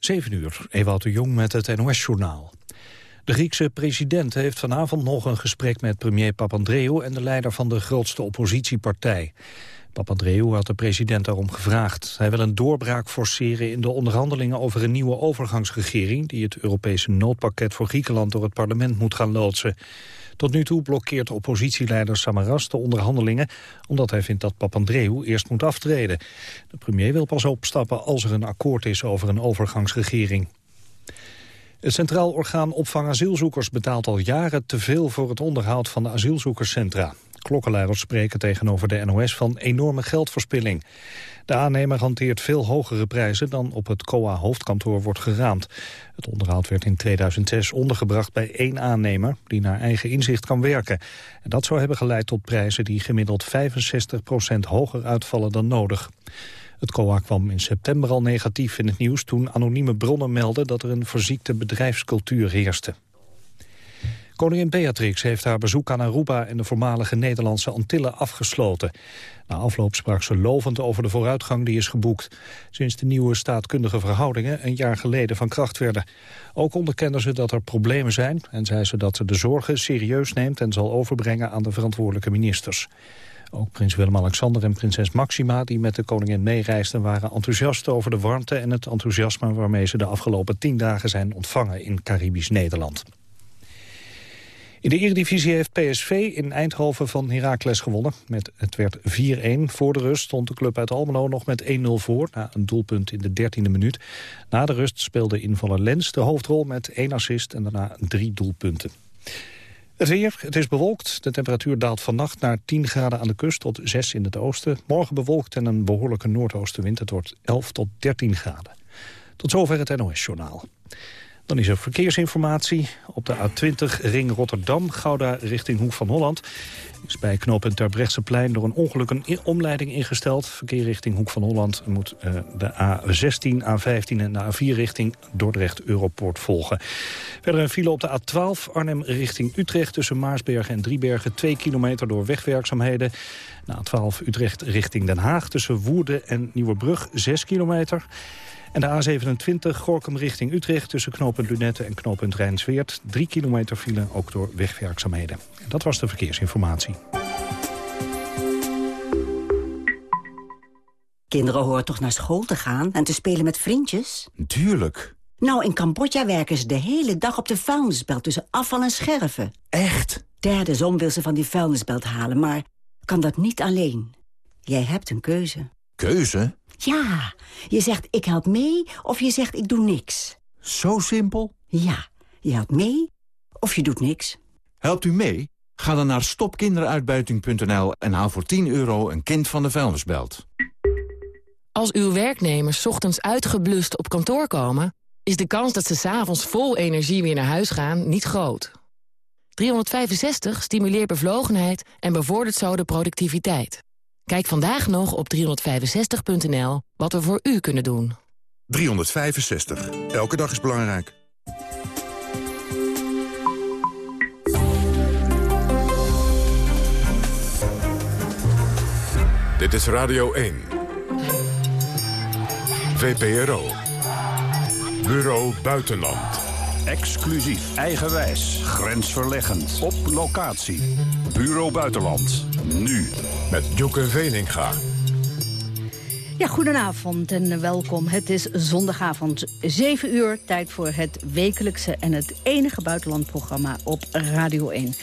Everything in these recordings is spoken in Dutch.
7 uur, Ewout de Jong met het NOS-journaal. De Griekse president heeft vanavond nog een gesprek met premier Papandreou... en de leider van de grootste oppositiepartij. Papandreou had de president daarom gevraagd. Hij wil een doorbraak forceren in de onderhandelingen over een nieuwe overgangsregering... die het Europese noodpakket voor Griekenland door het parlement moet gaan loodsen. Tot nu toe blokkeert oppositieleider Samaras de onderhandelingen... omdat hij vindt dat Papandreou eerst moet aftreden. De premier wil pas opstappen als er een akkoord is over een overgangsregering. Het Centraal Orgaan Opvang Asielzoekers betaalt al jaren te veel voor het onderhoud van de asielzoekerscentra. Klokkenluiders spreken tegenover de NOS van enorme geldverspilling. De aannemer hanteert veel hogere prijzen dan op het COA-hoofdkantoor wordt geraamd. Het onderhoud werd in 2006 ondergebracht bij één aannemer die naar eigen inzicht kan werken. En dat zou hebben geleid tot prijzen die gemiddeld 65% hoger uitvallen dan nodig. Het COA kwam in september al negatief in het nieuws toen anonieme bronnen melden dat er een verziekte bedrijfscultuur heerste. Koningin Beatrix heeft haar bezoek aan Aruba en de voormalige Nederlandse Antillen afgesloten. Na afloop sprak ze lovend over de vooruitgang die is geboekt. Sinds de nieuwe staatkundige verhoudingen een jaar geleden van kracht werden. Ook onderkende ze dat er problemen zijn en zei ze dat ze de zorgen serieus neemt en zal overbrengen aan de verantwoordelijke ministers. Ook prins Willem-Alexander en prinses Maxima, die met de koningin meereisden, waren enthousiast over de warmte en het enthousiasme waarmee ze de afgelopen tien dagen zijn ontvangen in Caribisch Nederland. In de Eredivisie heeft PSV in Eindhoven van Heracles gewonnen. Met, het werd 4-1. Voor de rust stond de club uit Almelo nog met 1-0 voor... na een doelpunt in de 13e minuut. Na de rust speelde invaller Lens de hoofdrol met één assist... en daarna drie doelpunten. Het weer, het is bewolkt. De temperatuur daalt vannacht naar 10 graden aan de kust tot 6 in het oosten. Morgen bewolkt en een behoorlijke noordoostenwind. Het wordt 11 tot 13 graden. Tot zover het NOS-journaal. Dan is er verkeersinformatie op de A20 Ring Rotterdam, Gouda richting Hoek van Holland. Is bij knooppunt Terbrechtseplein door een ongeluk een omleiding ingesteld. Verkeer richting Hoek van Holland moet uh, de A16, A15 en de A4 richting Dordrecht Europoort volgen. Verder een file op de A12 Arnhem richting Utrecht tussen Maarsbergen en Driebergen. 2 kilometer door wegwerkzaamheden. Na A12 Utrecht richting Den Haag tussen Woerden en Nieuwebrug 6 kilometer. En de A27 Gorkum richting Utrecht tussen knooppunt Lunette en knooppunt Rijnsweert. Drie kilometer file, ook door wegwerkzaamheden. En dat was de verkeersinformatie. Kinderen horen toch naar school te gaan en te spelen met vriendjes? Tuurlijk. Nou, in Cambodja werken ze de hele dag op de vuilnisbelt tussen afval en scherven. Echt? Derde zon wil ze van die vuilnisbelt halen, maar kan dat niet alleen. Jij hebt een keuze. Keuze? Ja, je zegt ik help mee of je zegt ik doe niks. Zo simpel? Ja, je helpt mee of je doet niks. Helpt u mee? Ga dan naar stopkinderuitbuiting.nl en haal voor 10 euro een kind van de vuilnisbelt. Als uw werknemers ochtends uitgeblust op kantoor komen... is de kans dat ze s'avonds vol energie weer naar huis gaan niet groot. 365 stimuleert bevlogenheid en bevordert zo de productiviteit. Kijk vandaag nog op 365.nl wat we voor u kunnen doen. 365. Elke dag is belangrijk. Dit is Radio 1. VPRO. Bureau Buitenland. Exclusief, eigenwijs, grensverleggend, op locatie. Bureau Buitenland, nu. Met Joke Veninga. Ja, goedenavond en welkom. Het is zondagavond 7 uur, tijd voor het wekelijkse en het enige buitenlandprogramma op Radio 1.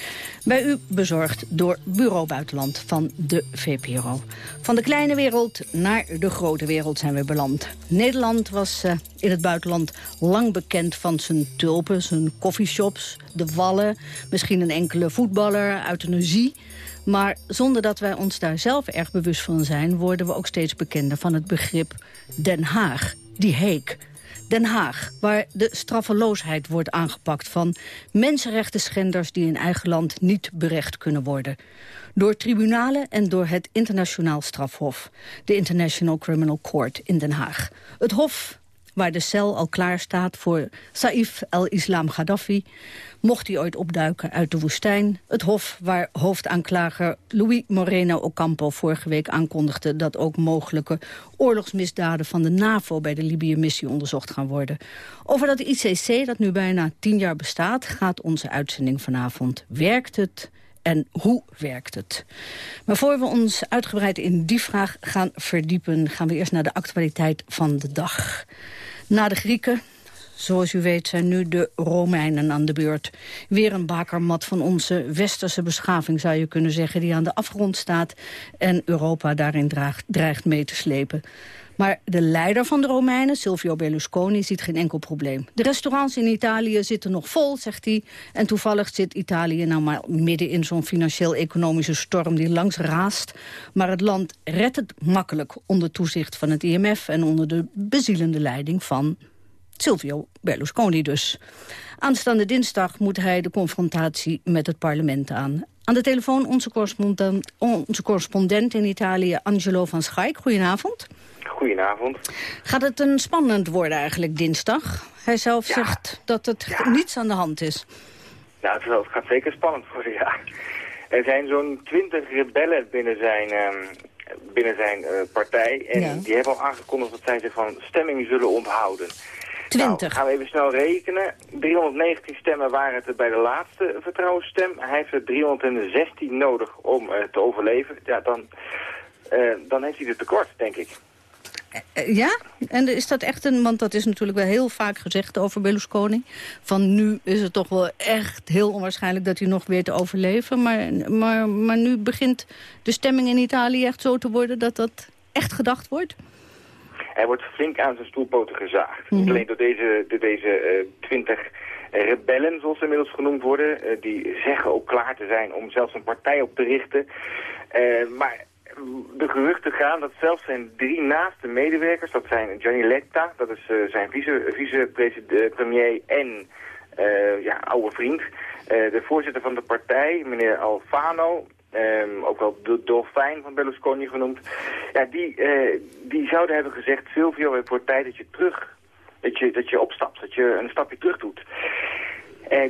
Bij u bezorgd door Bureau Buitenland van de VPRO. Van de kleine wereld naar de grote wereld zijn we beland. Nederland was uh, in het buitenland lang bekend van zijn tulpen, zijn coffeeshops, de wallen... misschien een enkele voetballer, euthanasie... Maar zonder dat wij ons daar zelf erg bewust van zijn... worden we ook steeds bekender van het begrip Den Haag, die Heek. Den Haag, waar de straffeloosheid wordt aangepakt van mensenrechten schenders die in eigen land niet berecht kunnen worden. Door tribunalen en door het internationaal strafhof, de International Criminal Court in Den Haag. Het hof waar de cel al klaar staat voor Saif el-Islam Gaddafi... mocht hij ooit opduiken uit de woestijn. Het hof waar hoofdaanklager Louis Moreno Ocampo vorige week aankondigde... dat ook mogelijke oorlogsmisdaden van de NAVO bij de Libië-missie onderzocht gaan worden. Over dat ICC, dat nu bijna tien jaar bestaat, gaat onze uitzending vanavond. Werkt het? en hoe werkt het? Maar voor we ons uitgebreid in die vraag gaan verdiepen... gaan we eerst naar de actualiteit van de dag. Na de Grieken, Zoals u weet zijn nu de Romeinen aan de beurt. Weer een bakermat van onze westerse beschaving, zou je kunnen zeggen... die aan de afgrond staat en Europa daarin dreigt mee te slepen. Maar de leider van de Romeinen, Silvio Berlusconi, ziet geen enkel probleem. De restaurants in Italië zitten nog vol, zegt hij. En toevallig zit Italië nou maar midden in zo'n financieel-economische storm die langs raast. Maar het land redt het makkelijk onder toezicht van het IMF... en onder de bezielende leiding van Silvio Berlusconi dus. Aanstaande dinsdag moet hij de confrontatie met het parlement aan. Aan de telefoon onze correspondent, onze correspondent in Italië, Angelo van Schaik. Goedenavond. Goedenavond. Gaat het een spannend worden eigenlijk dinsdag? Hij zelf zegt dat het niets aan de hand is. Nou, het gaat zeker spannend worden, ja. Er zijn zo'n twintig rebellen binnen zijn, ehm, binnen zijn uh, partij. En die hebben al aangekondigd dat zij zich van stemming zullen onthouden. 20. Nou, gaan we even snel rekenen. 319 stemmen waren het bij de laatste vertrouwensstem. Hij heeft er 316 nodig om uh, te overleven. Ja, dan, uh, dan heeft hij het tekort, denk ik. Eh, ja? En is dat echt een... Want dat is natuurlijk wel heel vaak gezegd over Berlusconi. Van nu is het toch wel echt heel onwaarschijnlijk dat hij nog weet te overleven. Maar, maar, maar nu begint de stemming in Italië echt zo te worden dat dat echt gedacht wordt? Hij wordt flink aan zijn stoelpoten gezaagd. Niet mhm. alleen door deze, door deze uh, 20 rebellen, zoals ze inmiddels genoemd worden. Uh, die zeggen ook klaar te zijn om zelfs een partij op te richten. Uh, maar de geruchten gaan dat zelfs zijn drie naaste medewerkers, dat zijn Gianni Letta, dat is zijn vice-premier en uh, ja, oude vriend, uh, de voorzitter van de partij, meneer Alfano, um, ook wel de dolfijn van Berlusconi genoemd, ja, die, die zouden hebben gezegd, Silvio, het wordt tijd dat je terug, dat je, dat je opstapt, dat je een stapje terug doet.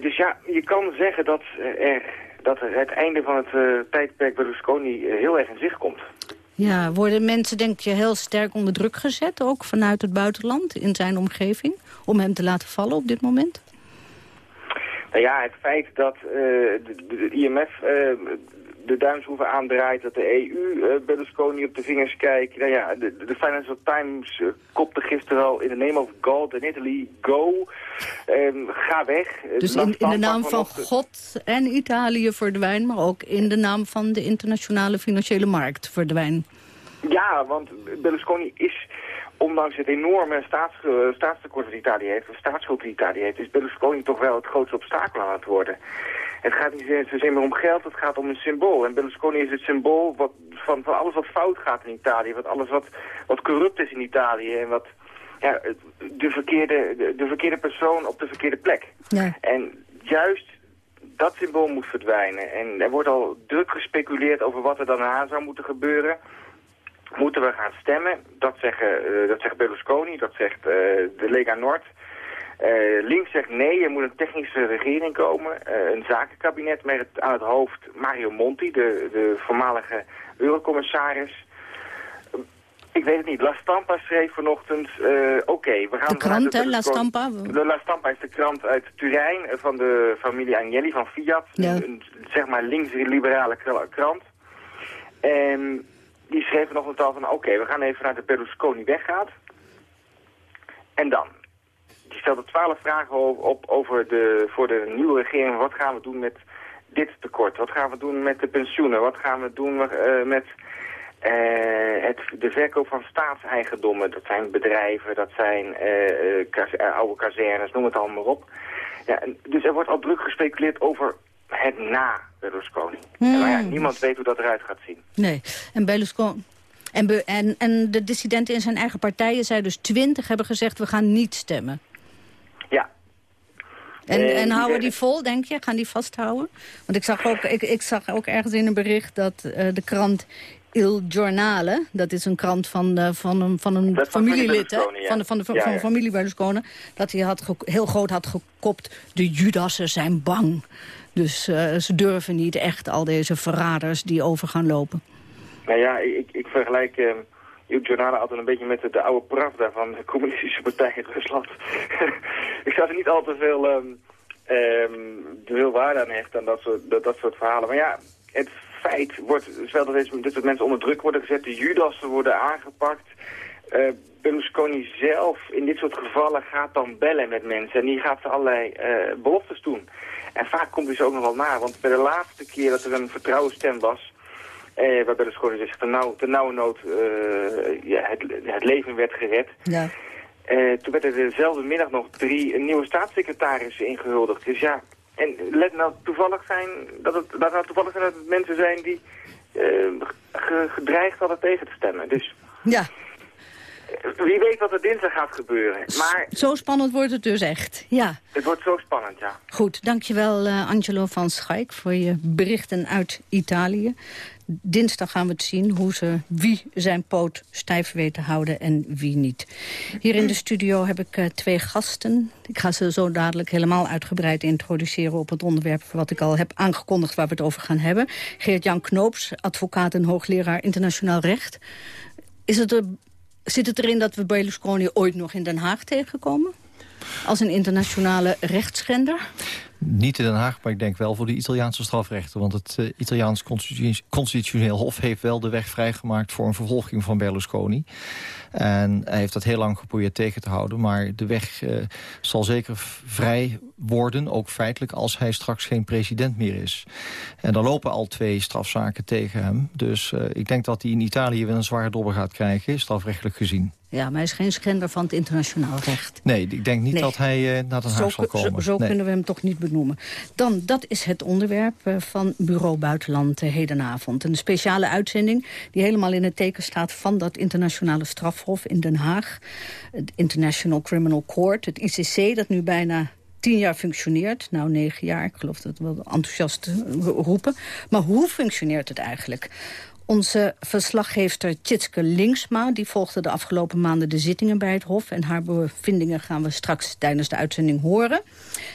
dus ja, je kan zeggen dat er dat het einde van het tijdperk Berlusconi heel erg in zicht komt. Ja, worden mensen denk je heel sterk onder druk gezet, ook vanuit het buitenland, in zijn omgeving, om hem te laten vallen op dit moment? Nou ja, het feit dat uh, de, de, IMF de duimschroeven aandraait, dat de EU uh, Berlusconi op de vingers kijkt. Nou ja, de, de Financial Times uh, kopte gisteren al in the name of God in Italy, go, um, ga weg. Dus in, in, de naam van God en Italië verdwijn, maar ook in de naam van de internationale financiële markt verdwijn. Ja, want Berlusconi is ondanks het enorme staats, uh, staatstekort dat Italië heeft, of staatsschuld die Italië heeft, is Berlusconi toch wel het grootste obstakel aan het worden. Het gaat niet zozeer meer om geld, het gaat om een symbool. En Berlusconi is het symbool wat, van, van alles wat fout gaat in Italië, wat alles wat, wat corrupt is in Italië en wat ja, de, verkeerde, de, de verkeerde persoon op de verkeerde plek. Ja. En juist dat symbool moet verdwijnen. En er wordt al druk gespeculeerd over wat er daarna zou moeten gebeuren. Moeten we gaan stemmen? Dat, zeggen, uh, dat zegt Berlusconi, dat zegt uh, de Lega Nord. Uh, links zegt nee, er moet een technische regering komen. Uh, een zakenkabinet met het, aan het hoofd Mario Monti, de, de voormalige eurocommissaris. Ik weet het niet. La Stampa schreef vanochtend, uh, oké, we gaan... De krant, hè, La Stampa? De La Stampa is de krant uit Turijn van de familie Agnelli van Fiat. Ja. Een, zeg maar links-liberale krant. En die schreef vanochtend al van, oké, we gaan even naar de Berlusconi weggaat. En dan? Die stelde twaalf vragen op over de, voor de nieuwe regering. Wat gaan we doen met dit tekort? Wat gaan we doen met de pensioenen? Wat gaan we doen uh, met uh, het, de verkoop van staatseigendommen? Dat zijn bedrijven, dat zijn uh, oude kazernes, noem het allemaal op. Ja, dus er wordt al druk gespeculeerd over het na Berlusconi. Hmm. En, ja, niemand weet hoe dat eruit gaat zien. Nee, en Berlusconi... En, en, en de dissidenten in zijn eigen partijen, zij dus twintig, hebben gezegd... we gaan niet stemmen. En, en houden die vol, denk je? Gaan die vasthouden? Want ik zag ook, ik, ik zag ook ergens in een bericht dat uh, de krant Il Giornale, dat is een krant van, uh, van een, van een familielid? Van, de, van, de, van, ja, familie Berlusconi, dat hij had heel groot had gekopt, de Judassen zijn bang. Dus uh, ze durven niet echt al deze verraders die over gaan lopen. Nou ja, ik, ik vergelijk... Uw journalen altijd een beetje met de, de oude Pravda van de communistische partij in Rusland. ik zou er niet al te veel, um, um, veel waarde aan hechten aan dat soort, dat, dat soort verhalen. Maar ja, het feit wordt, is wel dat mensen onder druk worden gezet, de Judassen worden aangepakt. Uh, Berlusconi zelf in dit soort gevallen gaat dan bellen met mensen en die gaat allerlei uh, beloftes doen. En vaak komt hij ze ook nog wel na, want bij de laatste keer dat er een vertrouwensstem was, eh, waarbij de school zich ten nauwe nood uh, ja, het, het, leven werd gered. Ja. Uh, toen werden er dezelfde middag nog drie nieuwe staatssecretarissen ingehuldigd. Dus ja, en let nou toevallig zijn dat het, dat nou toevallig zijn dat het mensen zijn die gedreigd hadden tegen te stemmen. Dus ja. Wie weet wat er dinsdag gaat gebeuren. Maar... Zo spannend wordt het dus echt, ja. Het wordt zo spannend, ja. Goed, dankjewel uh, Angelo van Schaik voor je berichten uit Italië. Dinsdag gaan we het zien hoe ze wie zijn poot stijf weten houden en wie niet. Hier in de studio heb ik uh, twee gasten. Ik ga ze zo dadelijk helemaal uitgebreid introduceren op het onderwerp wat ik al heb aangekondigd waar we het over gaan hebben. Geert-Jan Knoops, advocaat en hoogleraar internationaal recht. Is het zit het erin dat we Berlusconi ooit nog in Den Haag tegenkomen? Als een internationale rechtsschender? Niet in Den Haag, maar ik denk wel voor de Italiaanse strafrechten. Want het uh, Italiaans constitutioneel hof heeft wel de weg vrijgemaakt... voor een vervolging van Berlusconi. En hij heeft dat heel lang geprobeerd tegen te houden. Maar de weg uh, zal zeker vrij worden, ook feitelijk... als hij straks geen president meer is. En er lopen al twee strafzaken tegen hem. Dus uh, ik denk dat hij in Italië weer een zware dobber gaat krijgen... strafrechtelijk gezien. Ja, maar hij is geen schender van het internationaal recht. Nee, ik denk niet nee. dat hij uh, naar Den Haag zal komen. Zo, zo nee. kunnen we hem toch niet benoemen. Dan, dat is het onderwerp uh, van Bureau Buitenland uh, hedenavond. Een speciale uitzending die helemaal in het teken staat... van dat internationale strafhof in Den Haag. Het International Criminal Court, het ICC, dat nu bijna tien jaar functioneert. Nou, negen jaar, ik geloof dat we wel enthousiast roepen. Maar hoe functioneert het eigenlijk? Onze verslaggever Tjitske Linksma die volgde de afgelopen maanden de zittingen bij het Hof. En haar bevindingen gaan we straks tijdens de uitzending horen.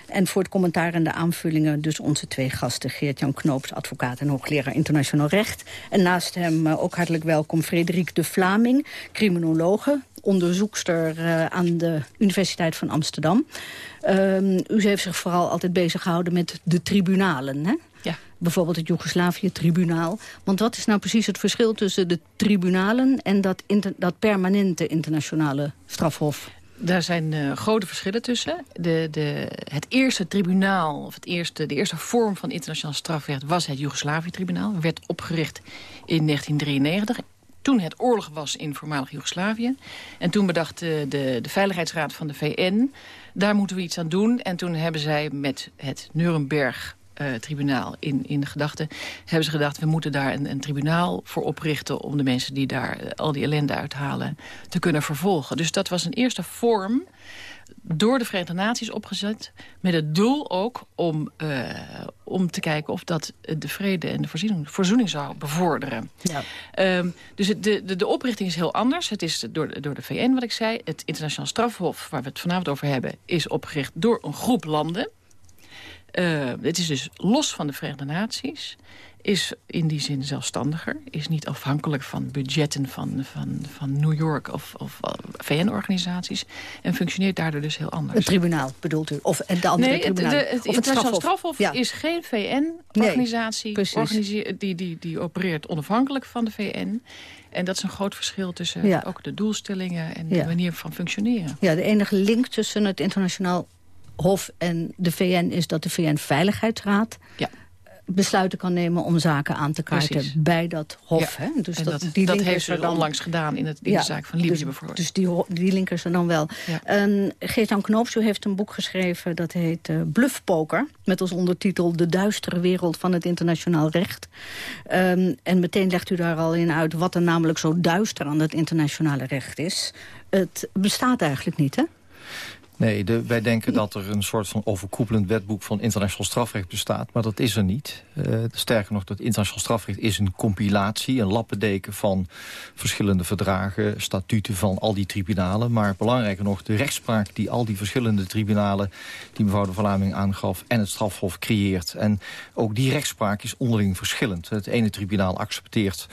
En voor het commentaar en de aanvullingen dus onze twee gasten. Geert-Jan Knoops, advocaat en hoogleraar internationaal recht. En naast hem uh, ook hartelijk welkom Frederik de Vlaming, criminologe. Onderzoekster uh, aan de Universiteit van Amsterdam. Um, u heeft zich vooral altijd bezig gehouden met de tribunalen, hè? Ja. Bijvoorbeeld het Joegoslavië-tribunaal. Want wat is nou precies het verschil tussen de tribunalen... en dat, inter, dat permanente internationale strafhof? Daar zijn uh, grote verschillen tussen. De, de, het eerste tribunaal, of het eerste, de eerste vorm van internationaal strafrecht... was het Joegoslavië-tribunaal. werd opgericht in 1993 toen het oorlog was in voormalig Joegoslavië. En toen bedacht de, de, de Veiligheidsraad van de VN... daar moeten we iets aan doen. En toen hebben zij met het Nuremberg uh, tribunaal in, in de gedachten... hebben ze gedacht, we moeten daar een, een tribunaal voor oprichten... om de mensen die daar uh, al die ellende uithalen te kunnen vervolgen. Dus dat was een eerste vorm door de Verenigde Naties opgezet... met het doel ook om, uh, om te kijken of dat de vrede en de verzoening, verzoening zou bevorderen. Ja. Um, dus het, de, de, de oprichting is heel anders. Het is door, door de VN, wat ik zei. Het internationaal strafhof, waar we het vanavond over hebben... is opgericht door een groep landen... Uh, het is dus los van de Verenigde Naties. Is in die zin zelfstandiger. Is niet afhankelijk van budgetten van, van, van New York of, of VN-organisaties. En functioneert daardoor dus heel anders. Het tribunaal bedoelt u? Of de andere nee, tribunaal? Het, de, het, of het strafhof, strafhof ja. is geen VN-organisatie. Nee, die, die, die opereert onafhankelijk van de VN. En dat is een groot verschil tussen ja. ook de doelstellingen en ja. de manier van functioneren. Ja, de enige link tussen het internationaal Hof en de VN is dat de VN-veiligheidsraad ja. besluiten kan nemen om zaken aan te kaarten Precies. bij dat hof. Ja. Hè? Dus en dat, dat, die dat heeft ze dan onlangs gedaan in, het, in Ja, de zaak van Libië dus, bijvoorbeeld. Dus die, die link is er dan wel. Ja. En Geert-Jan heeft een boek geschreven dat heet uh, Bluffpoker. Met als ondertitel De duistere wereld van het internationaal recht. Um, en meteen legt u daar al in uit wat er namelijk zo duister aan het internationale recht is. Het bestaat eigenlijk niet, hè? Nee, de, wij denken dat er een soort van overkoepelend wetboek van internationaal strafrecht bestaat. Maar dat is er niet. Uh, sterker nog, dat internationaal strafrecht is een compilatie, een lappendeken van verschillende verdragen, statuten van al die tribunalen. Maar belangrijker nog, de rechtspraak die al die verschillende tribunalen, die mevrouw de Vlaming aangaf, en het strafhof creëert. En ook die rechtspraak is onderling verschillend. Het ene tribunaal accepteert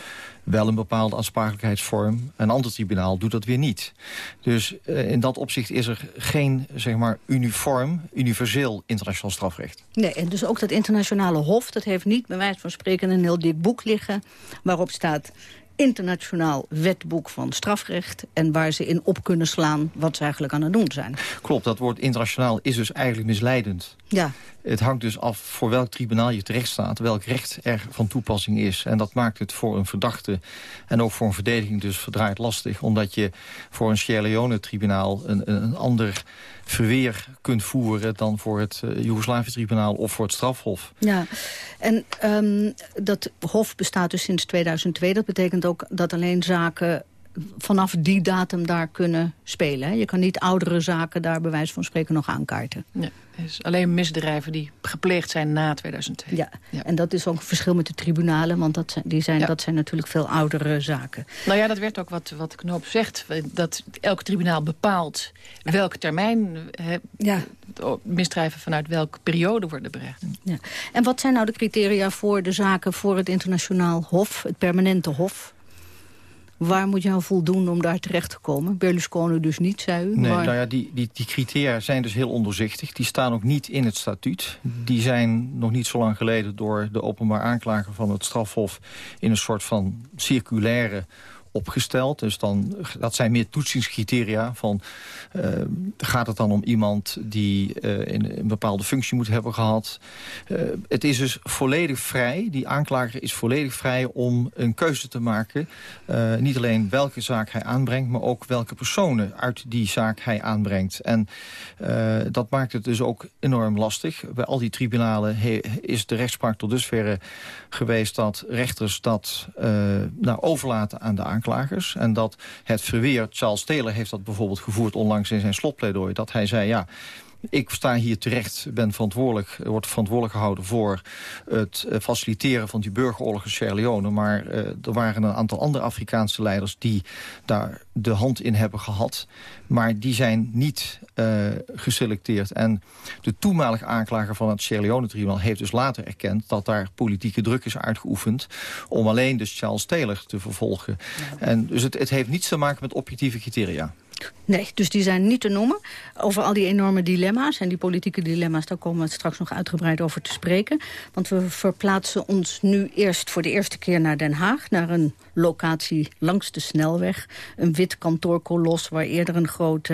wel een bepaalde aansprakelijkheidsvorm. Een ander tribunaal doet dat weer niet. Dus uh, in dat opzicht is er geen zeg maar, uniform, universeel internationaal strafrecht. Nee, en dus ook dat internationale hof... dat heeft niet bij wijze van spreken een heel dik boek liggen... waarop staat internationaal wetboek van strafrecht... en waar ze in op kunnen slaan wat ze eigenlijk aan het doen zijn. Klopt, dat woord internationaal is dus eigenlijk misleidend. Ja. Het hangt dus af voor welk tribunaal je terecht staat... welk recht er van toepassing is. En dat maakt het voor een verdachte en ook voor een verdediging dus verdraaid lastig. Omdat je voor een Sierra Leone-tribunaal een, een ander verweer kunt voeren... dan voor het uh, Joegoslavië-tribunaal of voor het strafhof. Ja, en um, dat hof bestaat dus sinds 2002. Dat betekent ook dat alleen zaken vanaf die datum daar kunnen spelen. Je kan niet oudere zaken daar bij wijze van spreken nog aankaarten. Ja, dus alleen misdrijven die gepleegd zijn na 2002. Ja, ja. en dat is ook een verschil met de tribunalen... want dat zijn, die zijn, dat zijn natuurlijk veel oudere zaken. Nou ja, dat werd ook wat, wat Knoop zegt. Dat elk tribunaal bepaalt welke termijn... He, ja. misdrijven vanuit welke periode worden berecht. Ja. En wat zijn nou de criteria voor de zaken voor het internationaal hof... het permanente hof... Waar moet je aan voldoen om daar terecht te komen? Berlusconi dus niet, zei u. Nee, nou ja, die, die, die criteria zijn dus heel ondoorzichtig. Die staan ook niet in het statuut. Die zijn nog niet zo lang geleden door de openbaar aanklager van het strafhof... in een soort van circulaire opgesteld. Dus dan, dat zijn meer toetsingscriteria. Van, uh, gaat het dan om iemand die uh, een, een, bepaalde functie moet hebben gehad? Uh, het is dus volledig vrij. Die aanklager is volledig vrij om een keuze te maken. niet alleen welke zaak hij aanbrengt, maar ook welke personen uit die zaak hij aanbrengt. En dat maakt het dus ook enorm lastig. Bij al die tribunalen is de rechtspraak tot dusverre geweest dat rechters dat nou, overlaten aan de aanklager aanklagers. En dat het verweer, Charles Taylor heeft dat bijvoorbeeld gevoerd onlangs in zijn slotpleidooi. Dat hij zei, ja, ik sta hier terecht, ben verantwoordelijk, wordt verantwoordelijk gehouden voor het eh, faciliteren van die burgeroorlog in Sierra Leone. Maar uh, er waren een aantal andere Afrikaanse leiders die daar de hand in hebben gehad. Maar die zijn niet uh, geselecteerd. En de toenmalige aanklager van het Sierra Leone-tribunaal heeft dus later erkend dat daar politieke druk is uitgeoefend om alleen dus Charles Taylor te vervolgen. En dus het, het heeft niets te maken met objectieve criteria. Nee, dus die zijn niet te noemen. Over al die enorme dilemma's en die politieke dilemma's... daar komen we straks nog uitgebreid over te spreken. Want we verplaatsen ons nu eerst voor de eerste keer naar Den Haag... naar een locatie langs de snelweg. Een wit kantoorkolos waar eerder een groot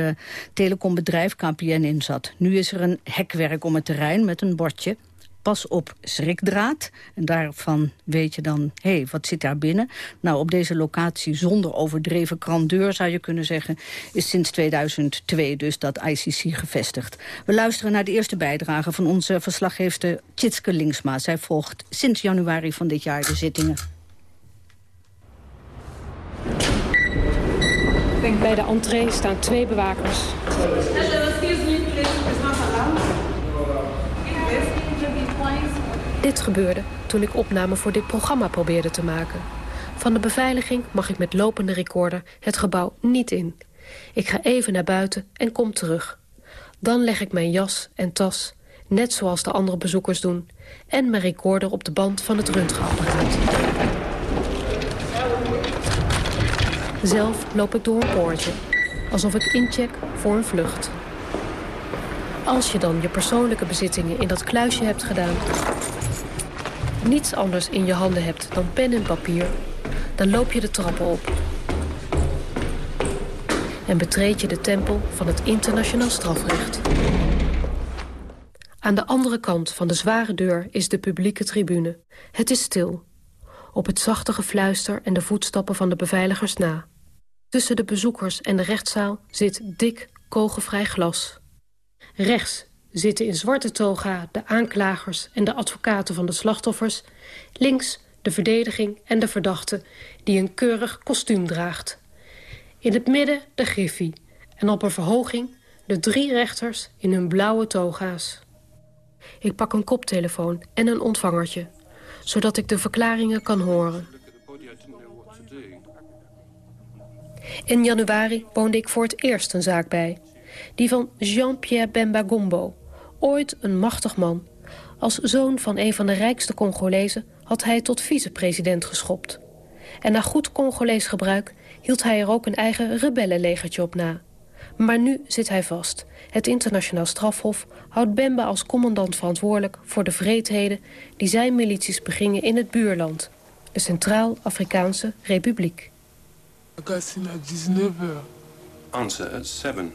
telecombedrijf KPN in zat. Nu is er een hekwerk om het terrein met een bordje pas op schrikdraad. En daarvan weet je dan, hé, hey, wat zit daar binnen? Nou, op deze locatie zonder overdreven grandeur, zou je kunnen zeggen... is sinds 2002 dus dat ICC gevestigd. We luisteren naar de eerste bijdrage van onze verslaggeefster Tjitske Linksma. Zij volgt sinds januari van dit jaar de zittingen. Bij de entree staan twee bewakers. Dit gebeurde toen ik opname voor dit programma probeerde te maken. Van de beveiliging mag ik met lopende recorder het gebouw niet in. Ik ga even naar buiten en kom terug. Dan leg ik mijn jas en tas, net zoals de andere bezoekers doen... en mijn recorder op de band van het röntgenapparaat. Zelf loop ik door een poortje, alsof ik incheck voor een vlucht. Als je dan je persoonlijke bezittingen in dat kluisje hebt gedaan niets anders in je handen hebt dan pen en papier... dan loop je de trappen op. En betreed je de tempel van het internationaal strafrecht. Aan de andere kant van de zware deur is de publieke tribune. Het is stil. Op het zachte gefluister en de voetstappen van de beveiligers na. Tussen de bezoekers en de rechtszaal zit dik, kogelvrij glas. Rechts zitten in zwarte toga de aanklagers en de advocaten van de slachtoffers. Links de verdediging en de verdachte die een keurig kostuum draagt. In het midden de griffie en op een verhoging de drie rechters in hun blauwe toga's. Ik pak een koptelefoon en een ontvangertje, zodat ik de verklaringen kan horen. In januari woonde ik voor het eerst een zaak bij. Die van Jean-Pierre Bemba Gombo, ooit een machtig man. Als zoon van een van de rijkste Congolezen had hij tot vicepresident geschopt. En na goed Congolees gebruik hield hij er ook een eigen rebellenlegertje op na. Maar nu zit hij vast. Het internationaal strafhof houdt Bemba als commandant verantwoordelijk... voor de vreedheden die zijn milities begingen in het buurland. De Centraal-Afrikaanse Republiek. Answer at 7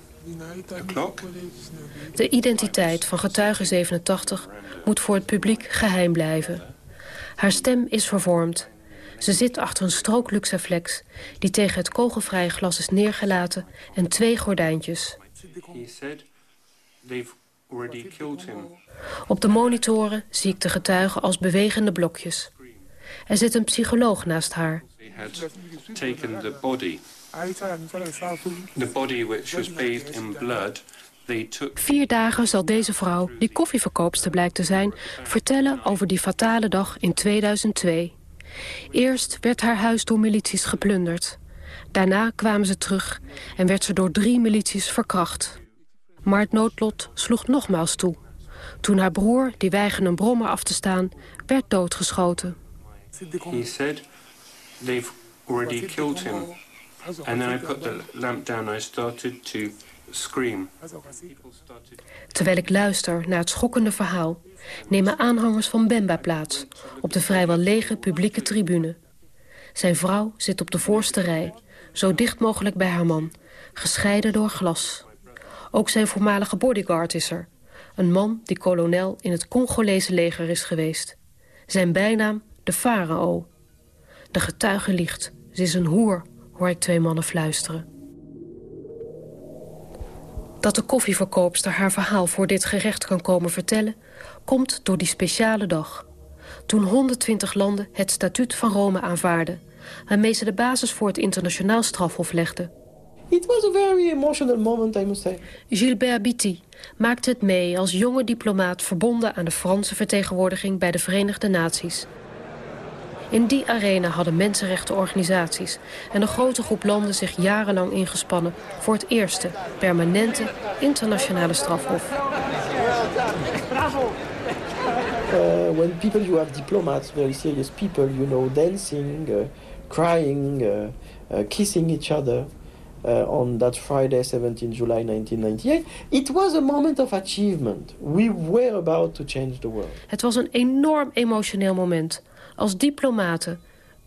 De identiteit van getuige 87 moet voor het publiek geheim blijven. Haar stem is vervormd. Ze zit achter een strook Luxaflex... die tegen het kogelvrije glas is neergelaten... en twee gordijntjes. Op de monitoren zie ik de getuigen als bewegende blokjes. Er zit een psycholoog naast haar. The body. Which was bathed in blood Vier dagen zal deze vrouw, die koffieverkoopster blijkt te zijn... vertellen over die fatale dag in 2002. Eerst werd haar huis door milities geplunderd. Daarna kwamen ze terug en werd ze door drie milities verkracht. Maar het noodlot sloeg nogmaals toe. Toen haar broer, die weigerde een brommer af te staan, werd doodgeschoten. He said, they've already killed him. And then I put lamp down I started to scream. Terwijl ik luister naar het schokkende verhaal... nemen aanhangers van Bemba plaats... op de vrijwel lege publieke tribune. Zijn vrouw zit op de voorste rij... zo dicht mogelijk bij haar man, gescheiden door glas. Ook zijn voormalige bodyguard is er. Een man die kolonel in het Congolese leger is geweest. Zijn bijnaam de farao. De getuige liegt. Ze is een hoer, hoor ik twee mannen fluisteren. Dat de koffieverkoopster haar verhaal voor dit gerecht kan komen vertellen... komt door die speciale dag. Toen 120 landen het statuut van Rome aanvaarden... waarmee ze de basis voor het internationaal strafhof legden. It was a very emotional moment, I must say. Gilbert Biti maakte het mee als jonge diplomaat... verbonden aan de Franse vertegenwoordiging bij de Verenigde Naties. In die arena hadden mensenrechtenorganisaties en een grote groep landen zich jarenlang ingespannen voor het eerste permanente internationale strafhof. Uh, when people you have diplomats, very serious people, you know, dancing, uh, crying, uh kissing each other. Uh, on that Friday, 17 July 1998. It was a moment of achievement. We were about to change the world. Het was een enorm emotioneel moment als diplomaten,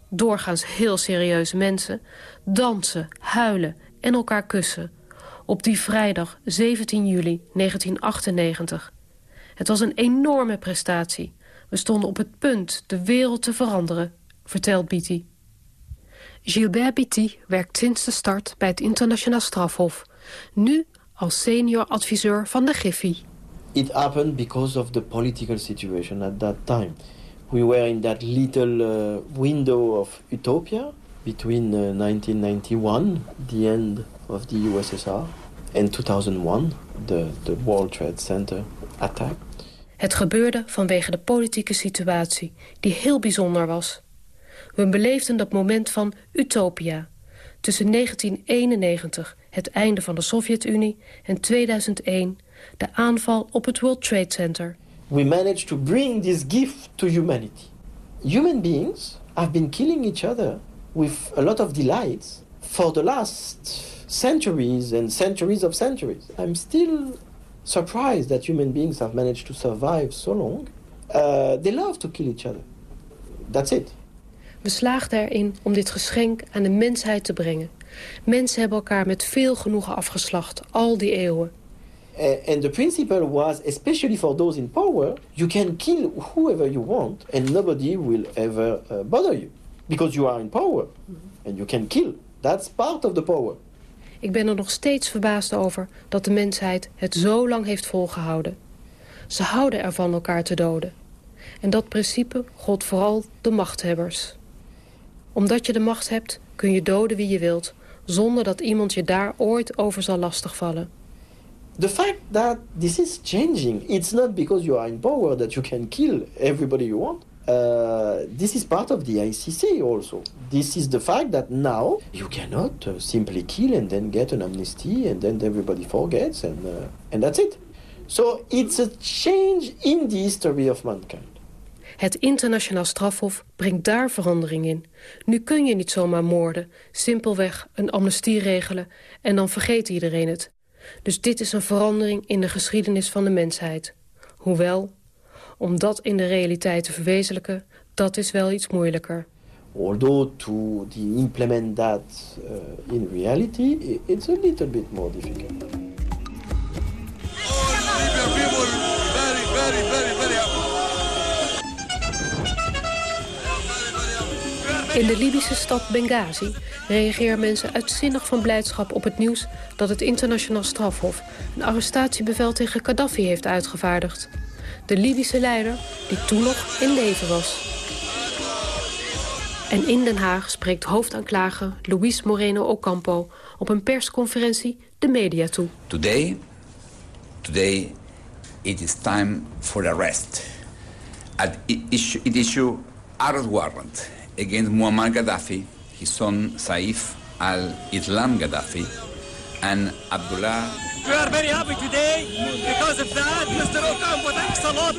doorgaans heel serieuze mensen... dansen, huilen en elkaar kussen. Op die vrijdag 17 juli 1998. Het was een enorme prestatie. We stonden op het punt de wereld te veranderen, vertelt Biti. Gilbert Biti werkt sinds de start bij het internationaal strafhof. Nu als senior adviseur van de Griffie. It happened because of the political situation at that time we were in that little uh, window of utopia between 1991, uh, the end of the USSR, and 2001, the, the World Trade Center attack. Het gebeurde vanwege de politieke situatie, die heel bijzonder was. We beleefden dat moment van utopia. Tussen 1991, het einde van de Sovjet-Unie, en 2001, de aanval op het World Trade Center we managed to bring this gift to humanity. Human beings have been killing each other with a lot of delights for the last centuries and centuries of centuries. I'm still surprised that human beings have managed to survive so long. Uh, they love to kill each other. That's it. We slaagden erin om dit geschenk aan de mensheid te brengen. Mensen hebben elkaar met veel genoegen afgeslacht, al die eeuwen. Uh, and the principle was, especially for those in power, you can kill whoever you want and nobody will ever uh, bother you. Because you are in power and you can kill. That's part of the power. Ik ben er nog steeds verbaasd over dat de mensheid het zo lang heeft volgehouden. Ze houden ervan elkaar te doden. En dat principe gold vooral de machthebbers. Omdat je de macht hebt, kun je doden wie je wilt... zonder dat iemand je daar ooit over zal lastigvallen. the fact that this is changing, it's not because you are in power that you can kill everybody you want. Uh, this is part of the ICC also. This is the fact that now you cannot uh, simply kill and then get an amnesty and then everybody forgets and, uh, and that's it. So it's a change in the history of mankind. Het internationaal strafhof brengt daar verandering in. Nu kun je niet zomaar moorden, simpelweg een amnestie regelen... en dan vergeet iedereen het. Dus dit is een verandering in de geschiedenis van de mensheid. Hoewel, om dat in de realiteit te verwezenlijken, dat is wel iets moeilijker. Although to implement that uh, in reality, it's a little bit more difficult. In de Libische stad Benghazi reageren mensen uitzinnig van blijdschap op het nieuws dat het internationaal strafhof een arrestatiebevel tegen Gaddafi heeft uitgevaardigd. De Libische leider die toen nog in leven was. En in Den Haag spreekt hoofdaanklager Luis Moreno Ocampo op een persconferentie de media toe. Today, today it is time for arrest. It issue, it issue arrest warrant against Muammar Gaddafi, his son Saif al-Islam Gaddafi, and Abdullah. We are very happy today because of that. Mr. Ocampo, thanks a lot.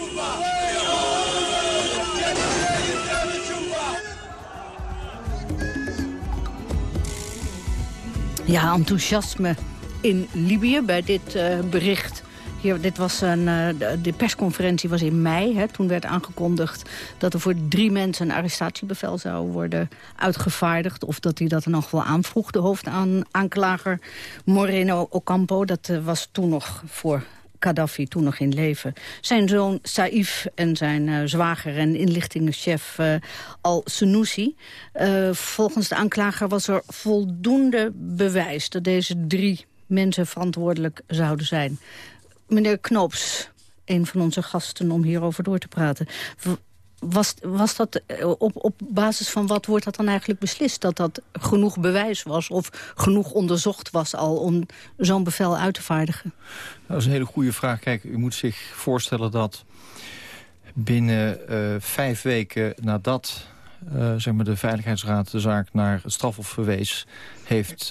Ja, enthousiasme in Libië bij dit uh, bericht hier, dit was een, uh, de persconferentie was in mei. Hè, toen werd aangekondigd dat er voor drie mensen een arrestatiebevel zou worden uitgevaardigd. Of dat hij dat nog wel aanvroeg, de hoofdaanklager Moreno Ocampo. Dat uh, was toen nog voor Gaddafi, toen nog in leven. Zijn zoon Saif en zijn uh, zwager en inlichtingenchef Al-Senussi. Uh, volgens de aanklager was er voldoende bewijs... dat deze drie mensen verantwoordelijk zouden zijn meneer Knoops, een van onze gasten om hierover door te praten. Was, was dat eh, op, op basis van wat wordt dat dan eigenlijk beslist? Dat dat genoeg bewijs was of genoeg onderzocht was al om zo'n bevel uit te vaardigen? Dat is een hele goede vraag. Kijk, u moet zich voorstellen dat binnen uh, vijf weken nadat uh, zeg maar de Veiligheidsraad de zaak naar het strafhof verwees... heeft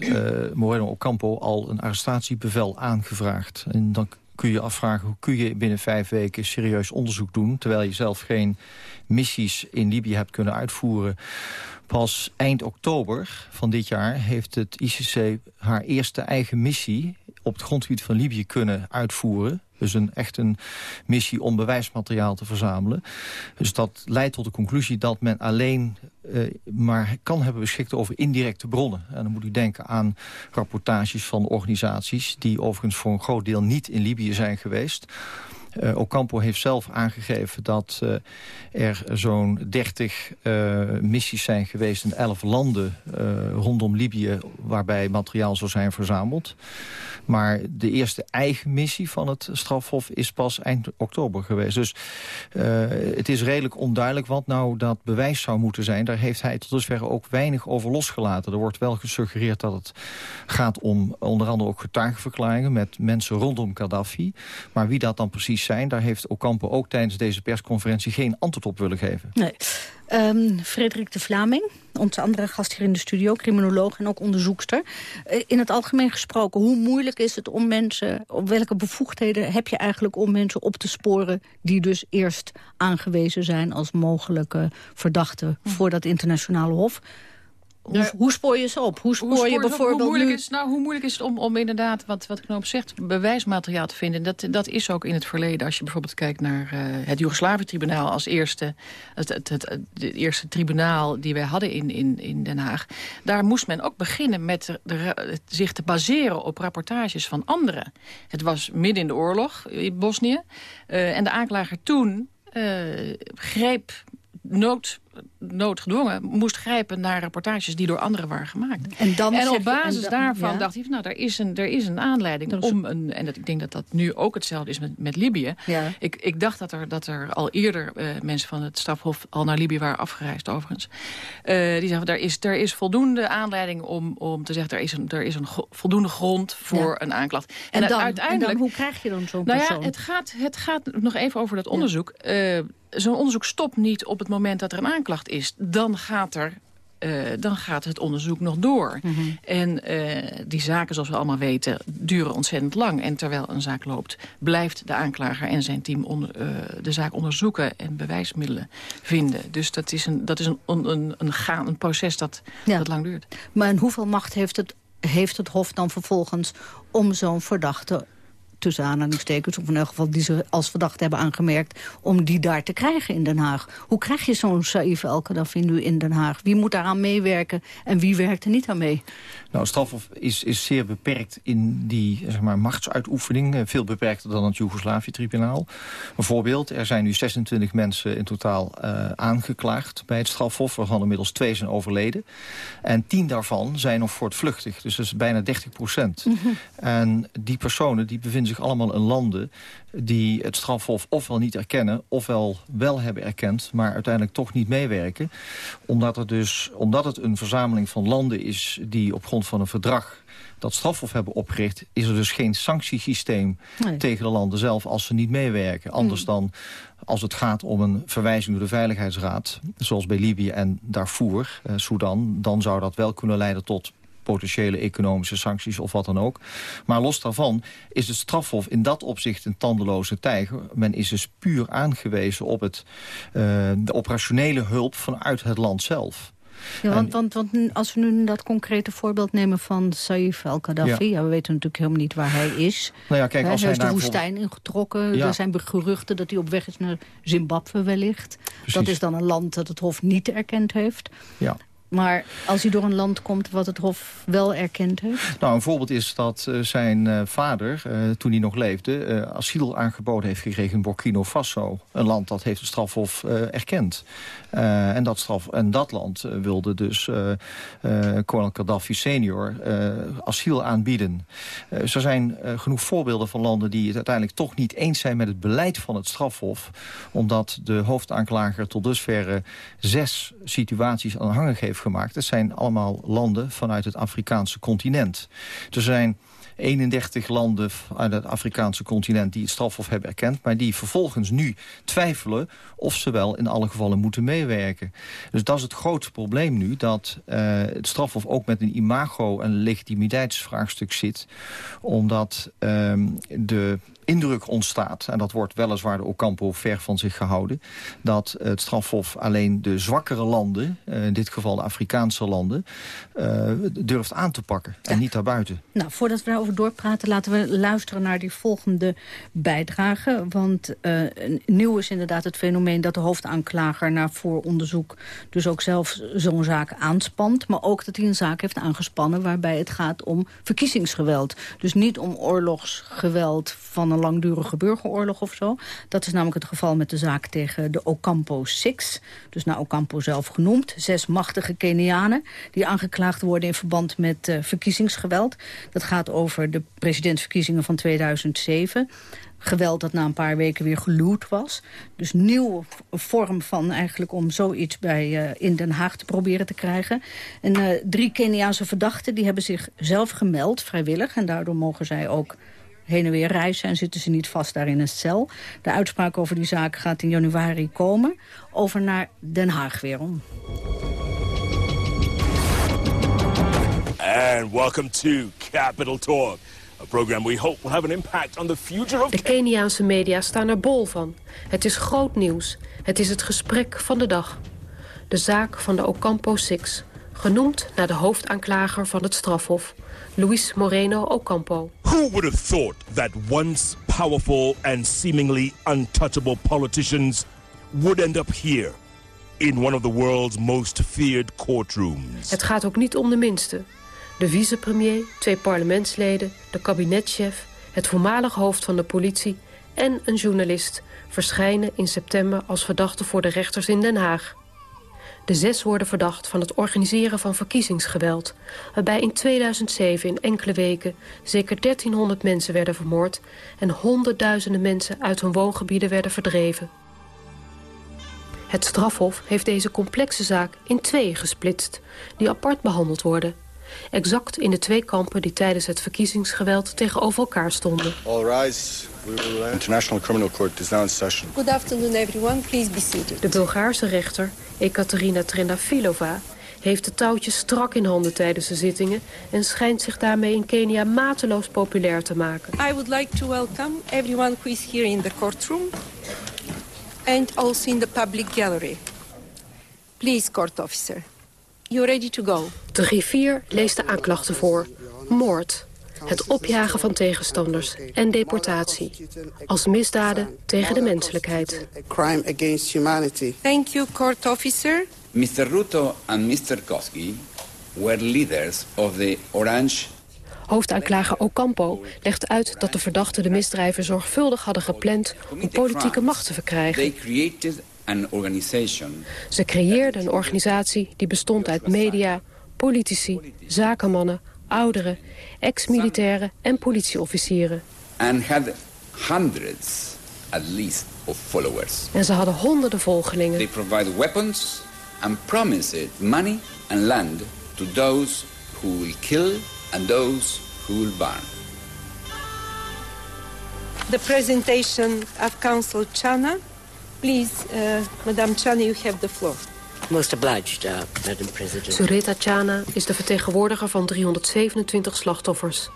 Moreno Ocampo al een arrestatiebevel aangevraagd. En dan kun je afvragen hoe kun je binnen vijf weken serieus onderzoek doen... terwijl je zelf geen missies in Libië hebt kunnen uitvoeren. Pas eind oktober van dit jaar heeft het ICC haar eerste eigen missie... op het grondgebied van Libië kunnen uitvoeren. Dus een, echt een missie om bewijsmateriaal te verzamelen. Dus dat leidt tot de conclusie dat men alleen uh, maar kan hebben beschikt over indirecte bronnen. En dan moet u denken aan rapportages van organisaties... die overigens voor een groot deel niet in Libië zijn geweest... Uh, Ocampo heeft zelf aangegeven dat uh, er zo'n 30 uh, missies zijn geweest in 11 landen rondom Libië... waarbij materiaal zou zijn verzameld. Maar de eerste eigen missie van het strafhof is pas eind oktober geweest. Dus het is redelijk onduidelijk wat nou dat bewijs zou moeten zijn. Daar heeft hij tot dusver ook weinig over losgelaten. Er wordt wel gesuggereerd dat het gaat om onder andere ook getuigenverklaringen... met mensen rondom Gaddafi. Maar wie dat dan precies zijn, daar heeft Ocampo ook tijdens deze persconferentie... geen antwoord op willen geven. Nee. Um, Frederik de Vlaming, onze andere gast hier in de studio, criminoloog en ook onderzoekster. Uh, in het algemeen gesproken, hoe moeilijk is het om mensen... op welke bevoegdheden heb je eigenlijk om mensen op te sporen... die dus eerst aangewezen zijn als mogelijke verdachten... Hm. voor dat internationale hof... Hoe, hoe, spoor je ze op? Hoe spoor, je bijvoorbeeld hoe moeilijk, nu... is, nou, hoe moeilijk is het om, om inderdaad, wat, wat Knoop zegt, bewijsmateriaal te vinden? Dat, dat is ook in het verleden. Als je bijvoorbeeld kijkt naar uh, het Joegoslavië-tribunaal als eerste, het, het, het, het, eerste tribunaal die wij hadden in, in, in Den Haag. Daar moest men ook beginnen met de, zich te baseren op rapportages van anderen. Het was midden in de oorlog in Bosnië. Uh, en de aanklager toen uh, greep nood noodgedwongen moest grijpen naar rapportages die door anderen waren gemaakt. En, dan en op je- basis en dan- daarvan ja. dacht hij, van, nou, er is een, er is een aanleiding om een... en dat, ik denk dat dat nu ook hetzelfde is met, met Libië. Ja. Ik, ik dacht dat er, dat er al eerder eh, mensen van het strafhof al naar Libië waren afgereisd, overigens. Eh, die zeggen, er is, er is voldoende aanleiding om, om te zeggen... er is een, er is een voldoende grond voor Ja. een aanklacht. En, dan, uiteindelijk... en dan, hoe krijg je dan zo'n Nou persoon? ja, het gaat, het gaat nog even over dat onderzoek. Eh, Zo'n onderzoek stopt niet op het moment dat er een aanklacht is. Dan gaat, er, eh, dan gaat het onderzoek nog door. Mhm. En eh, die zaken, zoals we allemaal weten, duren ontzettend lang. En terwijl een zaak loopt, blijft de aanklager en zijn team onder, eh, de zaak onderzoeken... en bewijsmiddelen vinden. Dus dat is een, dat is een, een, een, een, gaan, een proces dat, Ja. dat lang duurt. Maar en hoeveel macht heeft het, heeft het Hof dan vervolgens... om zo'n verdachte, tussen aanhalingstekens... of in elk geval die ze als verdachte hebben aangemerkt... om die daar te krijgen in Den Haag? Hoe krijg je zo'n Saif El-Qaddafi nu in Den Haag? Wie moet daaraan meewerken en wie werkt er niet aan mee? Nou, strafhof is, is zeer beperkt in die zeg maar, machtsuitoefening. eh, Veel beperkter dan het Joegoslavië-tribunaal. Een voorbeeld, er zijn nu 26 mensen in totaal eh, aangeklaagd bij het strafhof... waarvan inmiddels twee zijn overleden. En tien daarvan zijn nog voortvluchtig, dus dat is bijna 30 procent. En die personen die bevinden zich allemaal in landen die het strafhof ofwel niet erkennen... ofwel wel hebben erkend, maar uiteindelijk toch niet meewerken. Omdat, er dus, omdat het een verzameling van landen is die op grond van een verdrag dat strafhof hebben opgericht... is er dus geen sanctiesysteem Nee. tegen de landen zelf als ze niet meewerken. Anders Mm. dan als het gaat om een verwijzing door de Veiligheidsraad... zoals bij Libië en Darfur, eh, Sudan... dan zou dat wel kunnen leiden tot potentiële economische sancties of wat dan ook. Maar los daarvan is het strafhof in dat opzicht een tandeloze tijger. Men is dus puur aangewezen op het, eh, de operationele hulp vanuit het land zelf. Ja, want, want, als we nu dat concrete voorbeeld nemen van Saif El-Qaddafi... Ja. Ja. we weten natuurlijk helemaal niet waar hij is. Nou ja, kijk, als hij hij is de woestijn ingetrokken. Ja. Er zijn geruchten dat hij op weg is naar Zimbabwe wellicht. Dat is dan een land dat het Hof niet erkend heeft. Ja. Maar als hij door een land komt wat het Hof wel erkend heeft... Nou, een voorbeeld is dat eh, zijn eh, vader, eh, toen hij nog leefde... asiel aangeboden heeft gekregen in Burkina Faso. Een land dat heeft het strafhof erkend. En, dat straf, en dat land wilde dus kolonel Gaddafi senior asiel aanbieden. Er zijn genoeg voorbeelden van landen die het uiteindelijk toch niet eens zijn... met het beleid van het strafhof. Omdat de hoofdaanklager tot dusverre zes situaties aanhangig heeft gemaakt. Het zijn allemaal landen vanuit het Afrikaanse continent. Er zijn 31 landen uit het Afrikaanse continent die het strafhof hebben erkend... maar die vervolgens nu twijfelen of ze wel in alle gevallen moeten meewerken. Dus dat is het grootste probleem nu, dat eh, het strafhof ook met een imago- en legitimiteitsvraagstuk zit. Omdat ehm, de indruk ontstaat, en dat wordt weliswaar de Ocampo ver van zich gehouden... dat het strafhof alleen de zwakkere landen, eh, in dit geval de Afrikaanse landen... eh, durft aan te pakken en niet daarbuiten. Nou, voordat we daarover doorpraten, laten we luisteren naar die volgende bijdrage. Want eh, nieuw is inderdaad het fenomeen dat de hoofdaanklager na vooronderzoek dus ook zelf zo'n zaak aanspant. Maar ook dat hij een zaak heeft aangespannen waarbij het gaat om verkiezingsgeweld. Dus niet om oorlogsgeweld van een langdurige burgeroorlog of zo. Dat is namelijk het geval met de zaak tegen de Ocampo Six. Dus naar Ocampo zelf genoemd. Zes machtige Kenianen die aangeklaagd worden in verband met eh, verkiezingsgeweld. Dat gaat over de presidentsverkiezingen van 2007 geweld dat na een paar weken weer geloot was. Dus nieuwe vorm van eigenlijk om zoiets bij, eh, in Den Haag te proberen te krijgen. En eh, drie Keniaanse verdachten die hebben zich zelf gemeld, vrijwillig. En daardoor mogen zij ook heen en weer reizen en zitten ze niet vast daar in een cel. De uitspraak over die zaak gaat in januari komen. Over naar Den Haag weer om. And welcome to Capital Talk, a program we hope will have an impact on the future of... De Keniaanse media staan er bol van. Het is groot nieuws. Het is het gesprek van de dag. De zaak van de Ocampo Six. Genoemd naar de hoofdaanklager van het strafhof. Luis Moreno Ocampo. Who would have thought that once powerful and seemingly untouchable politicians would end up here in one of the world's most feared courtrooms? Het gaat ook niet om de minste. De vicepremier, twee parlementsleden, de kabinetchef... het voormalig hoofd van de politie en een journalist... verschijnen in september als verdachte voor de rechters in Den Haag. De zes worden verdacht van het organiseren van verkiezingsgeweld... waarbij in 2007 in enkele weken zeker 1300 mensen werden vermoord... en honderdduizenden mensen uit hun woongebieden werden verdreven. Het strafhof heeft deze complexe zaak in tweeën gesplitst... die apart behandeld worden. Exact in de twee kampen die tijdens het verkiezingsgeweld tegenover elkaar stonden. All. International Criminal Court is now in session. Good afternoon everyone, please be seated. De Bulgaarse rechter, Ekaterina Trendafilova, heeft de touwtjes strak in handen tijdens de zittingen... en schijnt zich daarmee in Kenia mateloos populair te maken. I would like to welcome everyone who is here in the courtroom... and also in the public gallery. Please, court officer, you're ready to go. De griffier leest de aanklachten voor. Moord, het opjagen van tegenstanders en deportatie. Als misdaden tegen de menselijkheid. Crime against humanity. Thank you, court officer. Mr. Ruto and Mr. Koski were leaders of the Orange Hoofdaanklager Ocampo legt uit dat de verdachten de misdrijven zorgvuldig hadden gepland om politieke macht te verkrijgen. Ze creëerden een organisatie die bestond uit media, politici, zakenmannen, ouderen, ex-militairen en politieofficieren. And had hundreds at least of followers. En ze hadden honderden volgelingen. They provide weapons and promised money and land to those who will kill and those who will burn. The presentation of Council Chana. Please, uh, Madame Chana, you have the floor. Most obliged, uh, Madam President. Sureta Chana is de vertegenwoordiger van 327 slachtoffers.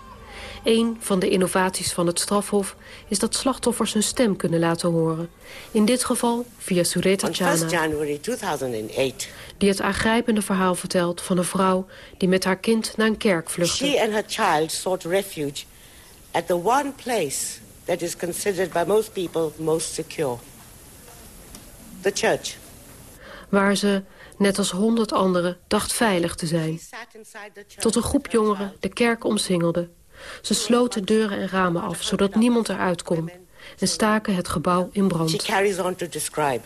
Een van de innovaties van het strafhof is dat slachtoffers hun stem kunnen laten horen. In dit geval via Sureta Chana. January 2008. Die het aangrijpende verhaal vertelt van een vrouw die met haar kind naar een kerk vluchtte. She and her child sought refuge at the one place that is considered by most people most secure. The church. Waar ze, net als honderd anderen, dacht veilig te zijn. Tot een groep jongeren de kerk omsingelde. Ze sloten deuren en ramen af, zodat niemand eruit kon. En staken het gebouw in brand. She carries on to describe.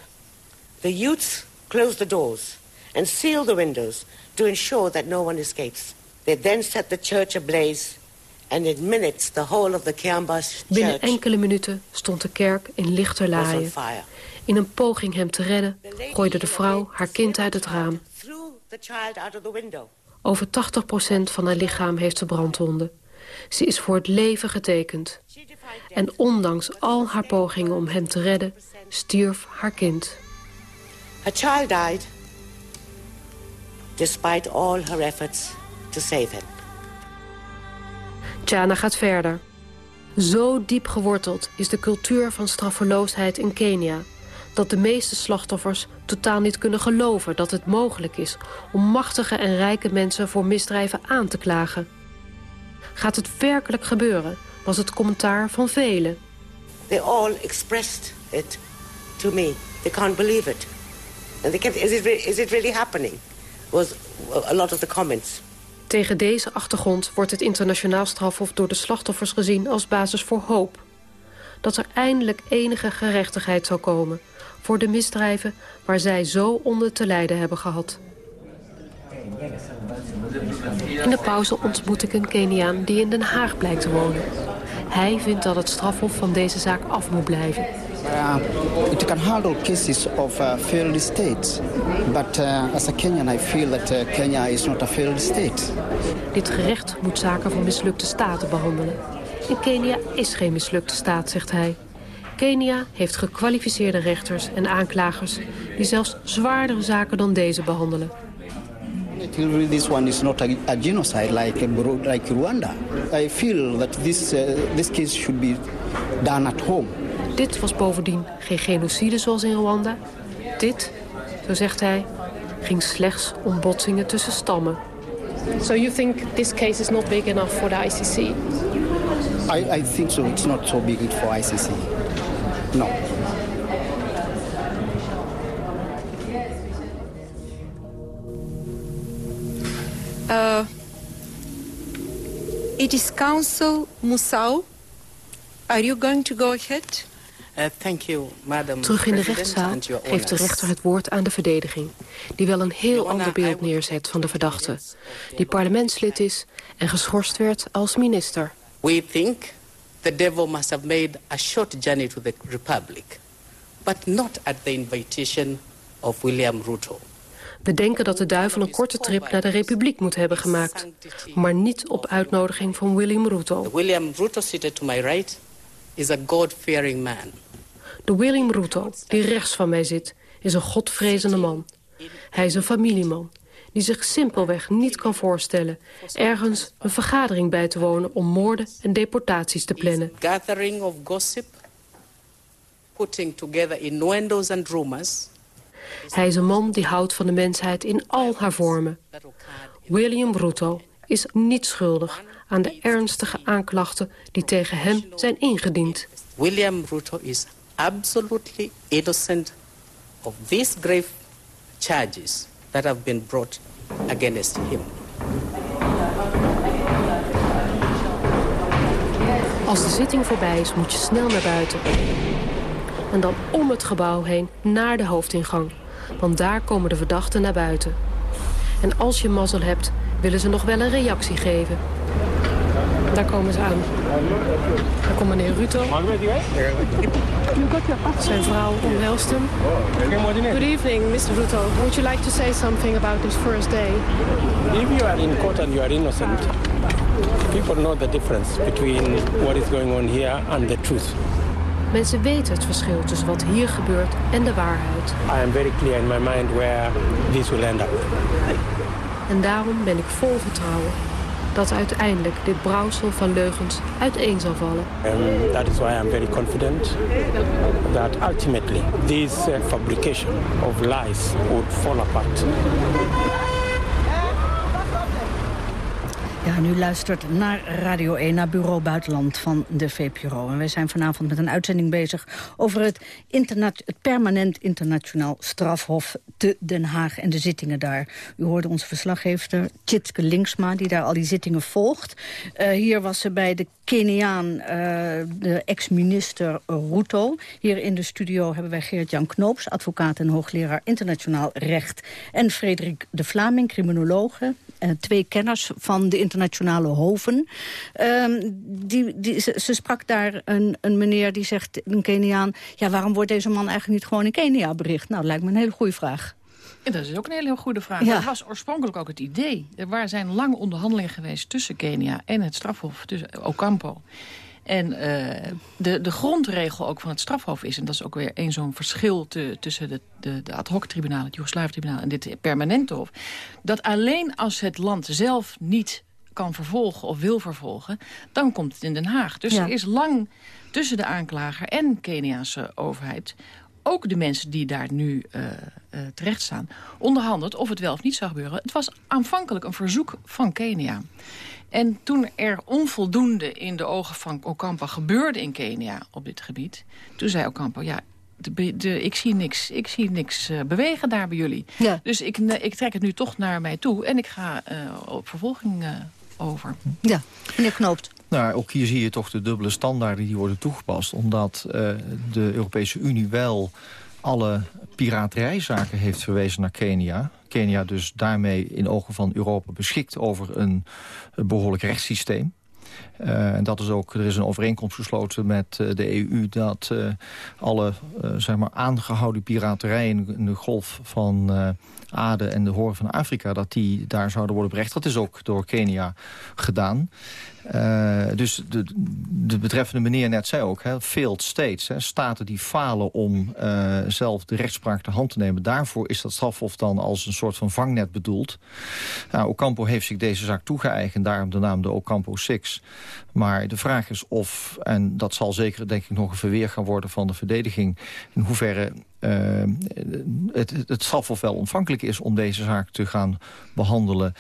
The youths closed the doors and sealed the windows to ensure that no one escapes. They then set the church ablaze and in minutes the whole of the Kiambas church Binnen enkele minuten stond de kerk in lichterlaaien. In een poging hem te redden gooide de vrouw haar kind uit het raam. Over 80% van haar lichaam heeft ze brandwonden. Ze is voor het leven getekend. En ondanks al haar pogingen om hem te redden, stierf haar kind. Her child died, despite all her efforts to save him. Chana gaat verder. Zo diep geworteld is de cultuur van straffeloosheid in Kenia... dat de meeste slachtoffers totaal niet kunnen geloven dat het mogelijk is... om machtige en rijke mensen voor misdrijven aan te klagen. Gaat het werkelijk gebeuren, was het commentaar van velen. They all expressed it to me. They can't believe it. And they kept, is it, is it really happening? Was a lot of the comments. Tegen deze achtergrond wordt het internationaal strafhof door de slachtoffers gezien als basis voor hoop. Dat er eindelijk enige gerechtigheid zal komen voor de misdrijven waar zij zo onder te lijden hebben gehad. In de pauze ontmoet ik een Keniaan die in Den Haag blijkt te wonen. Hij vindt dat het strafhof van deze zaak af moet blijven. Uh, it can handle cases of uh, failed states. But uh, as a Kenyan, I feel that uh, Kenya is not a failed state. Dit gerecht moet zaken van mislukte staten behandelen. En Kenia is geen mislukte staat, zegt hij. Kenia heeft gekwalificeerde rechters en aanklagers... die zelfs zwaardere zaken dan deze behandelen. This one is not a, genocide like, like Rwanda. I feel that this, uh, this case should be done at home. Dit was bovendien geen genocide zoals in Rwanda. Dit, zo zegt hij, ging slechts om botsingen tussen stammen. So you think this case is not big enough for the ICC? I, I think so. It's not so big for ICC. No. Uh, it is Council Musau. Are you going to go ahead? Uh, thank you, madam Terug in de rechtszaal geeft de rechter het woord aan de verdediging... die wel een heel ander beeld neerzet van de verdachte... die parlementslid is en geschorst werd als minister. We think the devil must have made a short journey to the republic, but not at the invitation of William Ruto. We denken dat de duivel een korte trip naar de republiek moet hebben gemaakt... maar niet op uitnodiging van William Ruto. William Ruto, seated to my right, is a God-fearing man. De William Ruto, die rechts van mij zit, is een godvrezende man. Hij is een familieman, die zich simpelweg niet kan voorstellen... ergens een vergadering bij te wonen om moorden en deportaties te plannen. Gathering of gossip, putting together innuendos and rumors. Hij is een man die houdt van de mensheid in al haar vormen. William Ruto is niet schuldig aan de ernstige aanklachten die tegen hem zijn ingediend. William Ruto is absolutely innocent of these grave charges that have been brought against him. Als de zitting voorbij is, moet je snel naar buiten. En dan om het gebouw heen naar de hoofdingang. Want daar komen de verdachten naar buiten. En als je mazzel hebt, willen ze nog wel een reactie geven. Daar komen ze aan. Daar komt meneer Ruto. Zijn vrouw omhelst hem. Good evening, Mr. Ruto. Would you like to say something about this first day? If you are in court and you are innocent, people know the difference between what is going on here and the truth. Mensen weten het verschil tussen wat hier gebeurt en de waarheid. I am very clear in my mind where this will end up. En daarom ben ik vol vertrouwen dat uiteindelijk dit brouwsel van leugens uiteen zal vallen. And that is why I'm very confident that ultimately this uh, fabrication of lies would fall apart. Ja, nu luistert naar Radio 1, naar Bureau Buitenland van de VPRO. En wij zijn vanavond met een uitzending bezig over het, permanent internationaal strafhof te Den Haag en de zittingen daar. U hoorde onze verslaggever Tjitske Linksma, die daar al die zittingen volgt. Uh, hier was ze bij de Keniaan, uh, de ex-minister Ruto. Hier in de studio hebben wij Geert-Jan Knoops, advocaat en hoogleraar internationaal recht. En Frederik de Vlaming, criminologe. Uh, twee kenners van de internationale hoven. Uh, die, die, ze, sprak daar een, een meneer die zegt, een Keniaan... ja, waarom wordt deze man eigenlijk niet gewoon in Kenia bericht? Nou, lijkt me een hele goede vraag. Ja, dat is ook een hele goede vraag. Ja. Dat was oorspronkelijk ook het idee. Er zijn lange onderhandelingen geweest tussen Kenia en het strafhof, tussen Ocampo. En uh, de, de grondregel ook van het strafhof is... en dat is ook weer één zo'n verschil te, tussen de, de, de ad hoc tribunaal... het Joegoslavië-tribunaal en dit permanente hof... dat alleen als het land zelf niet kan vervolgen of wil vervolgen... dan komt het in Den Haag. Dus ja. er is lang tussen de aanklager en Keniaanse overheid... ook de mensen die daar nu uh, uh, terecht staan... onderhandeld of het wel of niet zou gebeuren. Het was aanvankelijk een verzoek van Kenia... En toen er onvoldoende in de ogen van Ocampo gebeurde in Kenia op dit gebied... toen zei Ocampo, ja, de, de, ik zie niks, ik zie niks uh, bewegen daar bij jullie. Ja. Dus ik, ik trek het nu toch naar mij toe en ik ga op vervolging over. Ja, meneer Knoopt. Nou, ook hier zie je toch de dubbele standaarden die worden toegepast. Omdat de Europese Unie wel alle piraterijzaken heeft verwezen naar Kenia. Kenia dus daarmee in ogen van Europa beschikt over een behoorlijk rechtssysteem. Uh, en dat is ook, er is een overeenkomst gesloten met uh, de EU... dat uh, alle zeg maar aangehouden piraterij in de golf van Aden en de Hoorn van Afrika... dat die daar zouden worden berecht. Dat is ook door Kenia gedaan. Dus de, de betreffende meneer net zei ook, hè, failed states, staten die falen om zelf de rechtspraak te hand te nemen. Daarvoor is dat strafhof dan als een soort van vangnet bedoeld. Nou, Ocampo heeft zich deze zaak toegeëigend, daarom de naam de Ocampo 6. Maar de vraag is of, en dat zal zeker denk ik nog een verweer gaan worden van de verdediging, in hoeverre uh, het, het wel ontvankelijk is om deze zaak te gaan behandelen.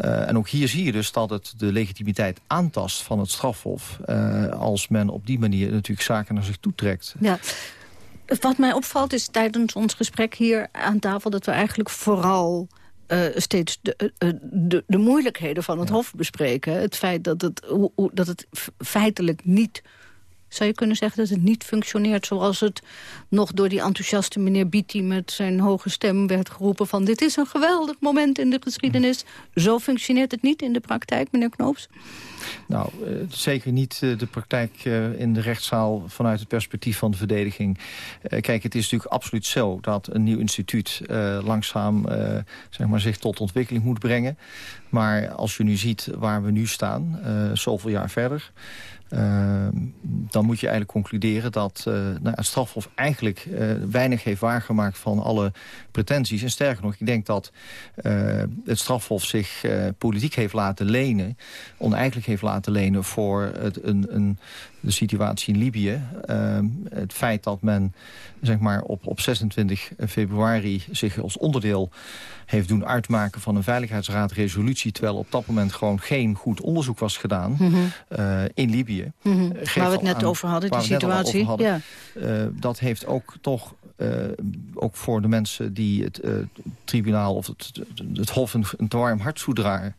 Uh, en ook hier zie je dus dat het de legitimiteit aantast van het strafhof... Uh, als men op die manier natuurlijk zaken naar zich toetrekt. Ja. Wat mij opvalt is tijdens ons gesprek hier aan tafel... dat we eigenlijk vooral uh, steeds de, uh, de, de, moeilijkheden van het ja. hof bespreken. Het feit dat het, dat het feitelijk niet Zou je kunnen zeggen dat het niet functioneert zoals het nog door die enthousiaste meneer Beatty met zijn hoge stem werd geroepen van dit is een geweldig moment in de geschiedenis. Zo functioneert het niet in de praktijk, meneer Knoops? Nou, uh, zeker niet uh, de praktijk uh, in de rechtszaal vanuit het perspectief van de verdediging. kijk, het is natuurlijk absoluut zo dat een nieuw instituut langzaam zeg maar, zich tot ontwikkeling moet brengen. Maar als je nu ziet waar we nu staan, zoveel jaar verder... Uh, dan moet je eigenlijk concluderen dat uh, nou, het strafhof eigenlijk uh, weinig heeft waargemaakt van alle pretenties. En sterker nog, ik denk dat het strafhof zich politiek heeft laten lenen, oneigenlijk heeft laten lenen voor het, een, een, de situatie in Libië. Ehm, het feit dat men zeg maar, op, op 26 februari zich als onderdeel heeft doen uitmaken van een Veiligheidsraad-resolutie... terwijl op dat moment gewoon geen goed onderzoek was gedaan mm -hmm. uh, in Libië. Mm -hmm. Waar we het net over hadden, die situatie. Hadden, ja. uh, dat heeft ook toch ook voor de mensen die het tribunaal of het, het hof een, een te warm hart toedragen,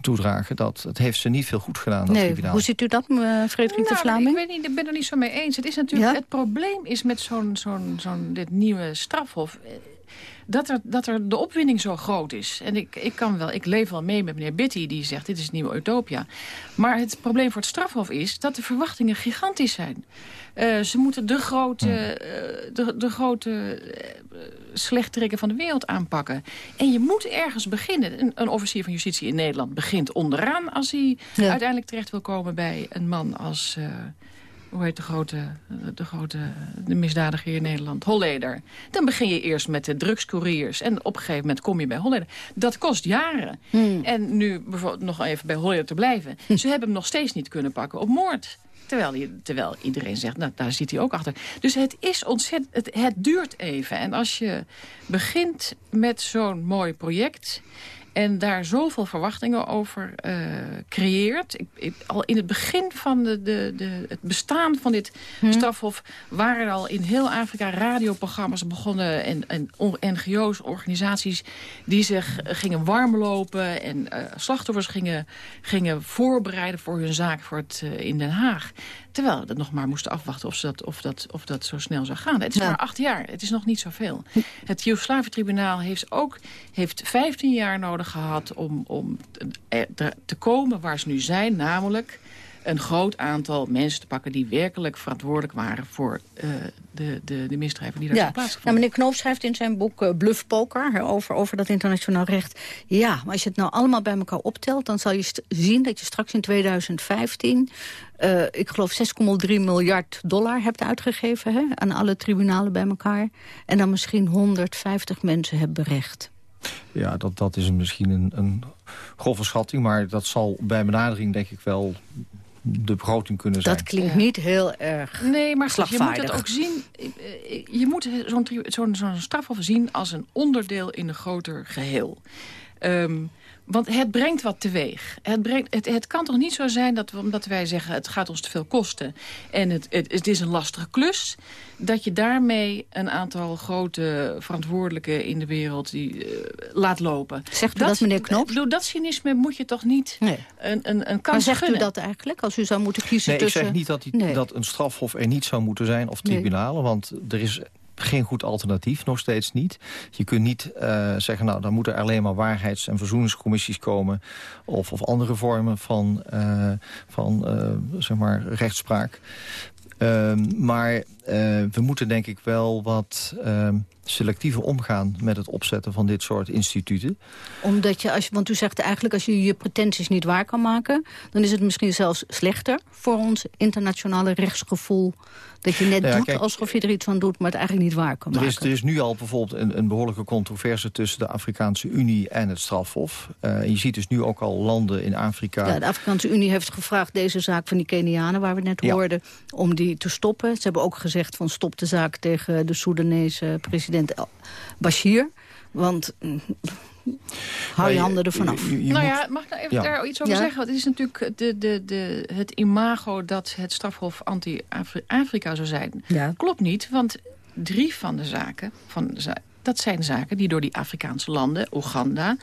toedragen... dat het heeft ze niet veel goed gedaan, dat nee, tribunaal. Hoe ziet u dat, Frederik nou, de Vlaming? Ik weet niet, ik ben er niet zo mee eens. Het is natuurlijk ja? het probleem is met zo'n zo'n zo'n dit nieuwe strafhof dat er, dat er de opwinding zo groot is. En ik, ik, kan wel, ik leef wel mee met meneer Bitty, die zegt dit is het nieuwe Utopia. Maar het probleem voor het strafhof is dat de verwachtingen gigantisch zijn. Uh, ze moeten de grote, uh, de, de grote uh, slechterikken van de wereld aanpakken. En je moet ergens beginnen. Een, een, officier van justitie in Nederland begint onderaan... als hij ja. uiteindelijk terecht wil komen bij een man als hoe heet de grote, de grote de misdadiger hier in Nederland? Holleder. Dan begin je eerst met de drugscouriers. En op een gegeven moment kom je bij Holleder. Dat kost jaren. Hmm. En nu bijvoorbeeld nog even bij Holleder te blijven. Hm. Ze hebben hem nog steeds niet kunnen pakken op moord. Terwijl, die, terwijl iedereen zegt, nou, daar zit hij ook achter. Dus het is ontzettend, het, het duurt even. En als je begint met zo'n mooi project en daar zoveel verwachtingen over uh, creëert. Ik, ik, al in het begin van de, de, de, het bestaan van dit hmm. strafhof... waren er al in heel Afrika radioprogramma's begonnen... en, en NGO's, organisaties die zich gingen warmlopen... en uh, slachtoffers gingen, gingen voorbereiden voor hun zaak voor het, uh, in Den Haag. Terwijl we dat nog maar moesten afwachten of, dat, of, dat, of dat zo snel zou gaan. Het is ja. maar acht jaar. Het is nog niet zoveel. Het Joegoslavië-tribunaal heeft ook heeft 15 jaar nodig gehad... om, om te komen waar ze nu zijn, namelijk een groot aantal mensen te pakken... die werkelijk verantwoordelijk waren voor uh, de, de, de misdrijven die daar ja. zijn plaatsgevonden. Ja, meneer Knoop schrijft in zijn boek uh, Bluff Poker over, over dat internationaal recht. Ja, maar als je het nou allemaal bij elkaar optelt... dan zal je zien dat je straks in 2015... Uh, ik geloof 6,3 miljard dollar hebt uitgegeven hè, aan alle tribunalen bij elkaar. En dan misschien 150 mensen hebben berecht. Ja, dat, dat is misschien een, een grove schatting. Maar dat zal bij benadering denk ik wel de begroting kunnen zijn. Dat klinkt niet heel erg Nee, maar je moet het ook zien. Je moet zo'n zo'n zo'n strafhof zien als een onderdeel in een groter geheel. Um, want het brengt wat teweeg. Het, brengt, het, het kan toch niet zo zijn dat we, omdat wij zeggen... het gaat ons te veel kosten en het, het, het is een lastige klus... dat je daarmee een aantal grote verantwoordelijken in de wereld die, uh, laat lopen. Zegt u dat, dat meneer Knop? Door dat cynisme moet je toch niet nee. een, een, een kans Maar zegt gunnen. u dat eigenlijk, als u zou moeten kiezen nee, tussen... ik zeg niet dat, die, nee. dat een strafhof er niet zou moeten zijn... of tribunalen, nee. want er is geen goed alternatief, nog steeds niet. Je kunt niet uh, zeggen, nou, dan moeten er alleen maar waarheids- en verzoeningscommissies komen... of, of andere vormen van, uh, van uh, zeg maar, rechtspraak. maar we moeten denk ik wel wat selectiever omgaan met het opzetten van dit soort instituten. Omdat je, als, want u zegt eigenlijk, als je je pretenties niet waar kan maken... dan is het misschien zelfs slechter voor ons internationale rechtsgevoel... dat je net ja, doet kijk, alsof je er iets van doet, maar het eigenlijk niet waar kan er maken. Is, er is nu al bijvoorbeeld een, een behoorlijke controverse... tussen de Afrikaanse Unie en het strafhof. Uh, je ziet dus nu ook al landen in Afrika... Ja, de Afrikaanse Unie heeft gevraagd deze zaak van die Kenianen... waar we net ja. hoorden, om die te stoppen. Ze hebben ook gezegd van stop de zaak tegen de Soedanese president Bashir. Want mm, hou je handen ervan af. Je, je nou ja, mag ik nou even ja. daar iets over ja? zeggen? Want het is natuurlijk de, de, de, het imago dat het strafhof anti-Afrika zou zijn. Ja. Klopt niet, want drie van de zaken... Van de za dat zijn zaken die door die Afrikaanse landen, Oeganda...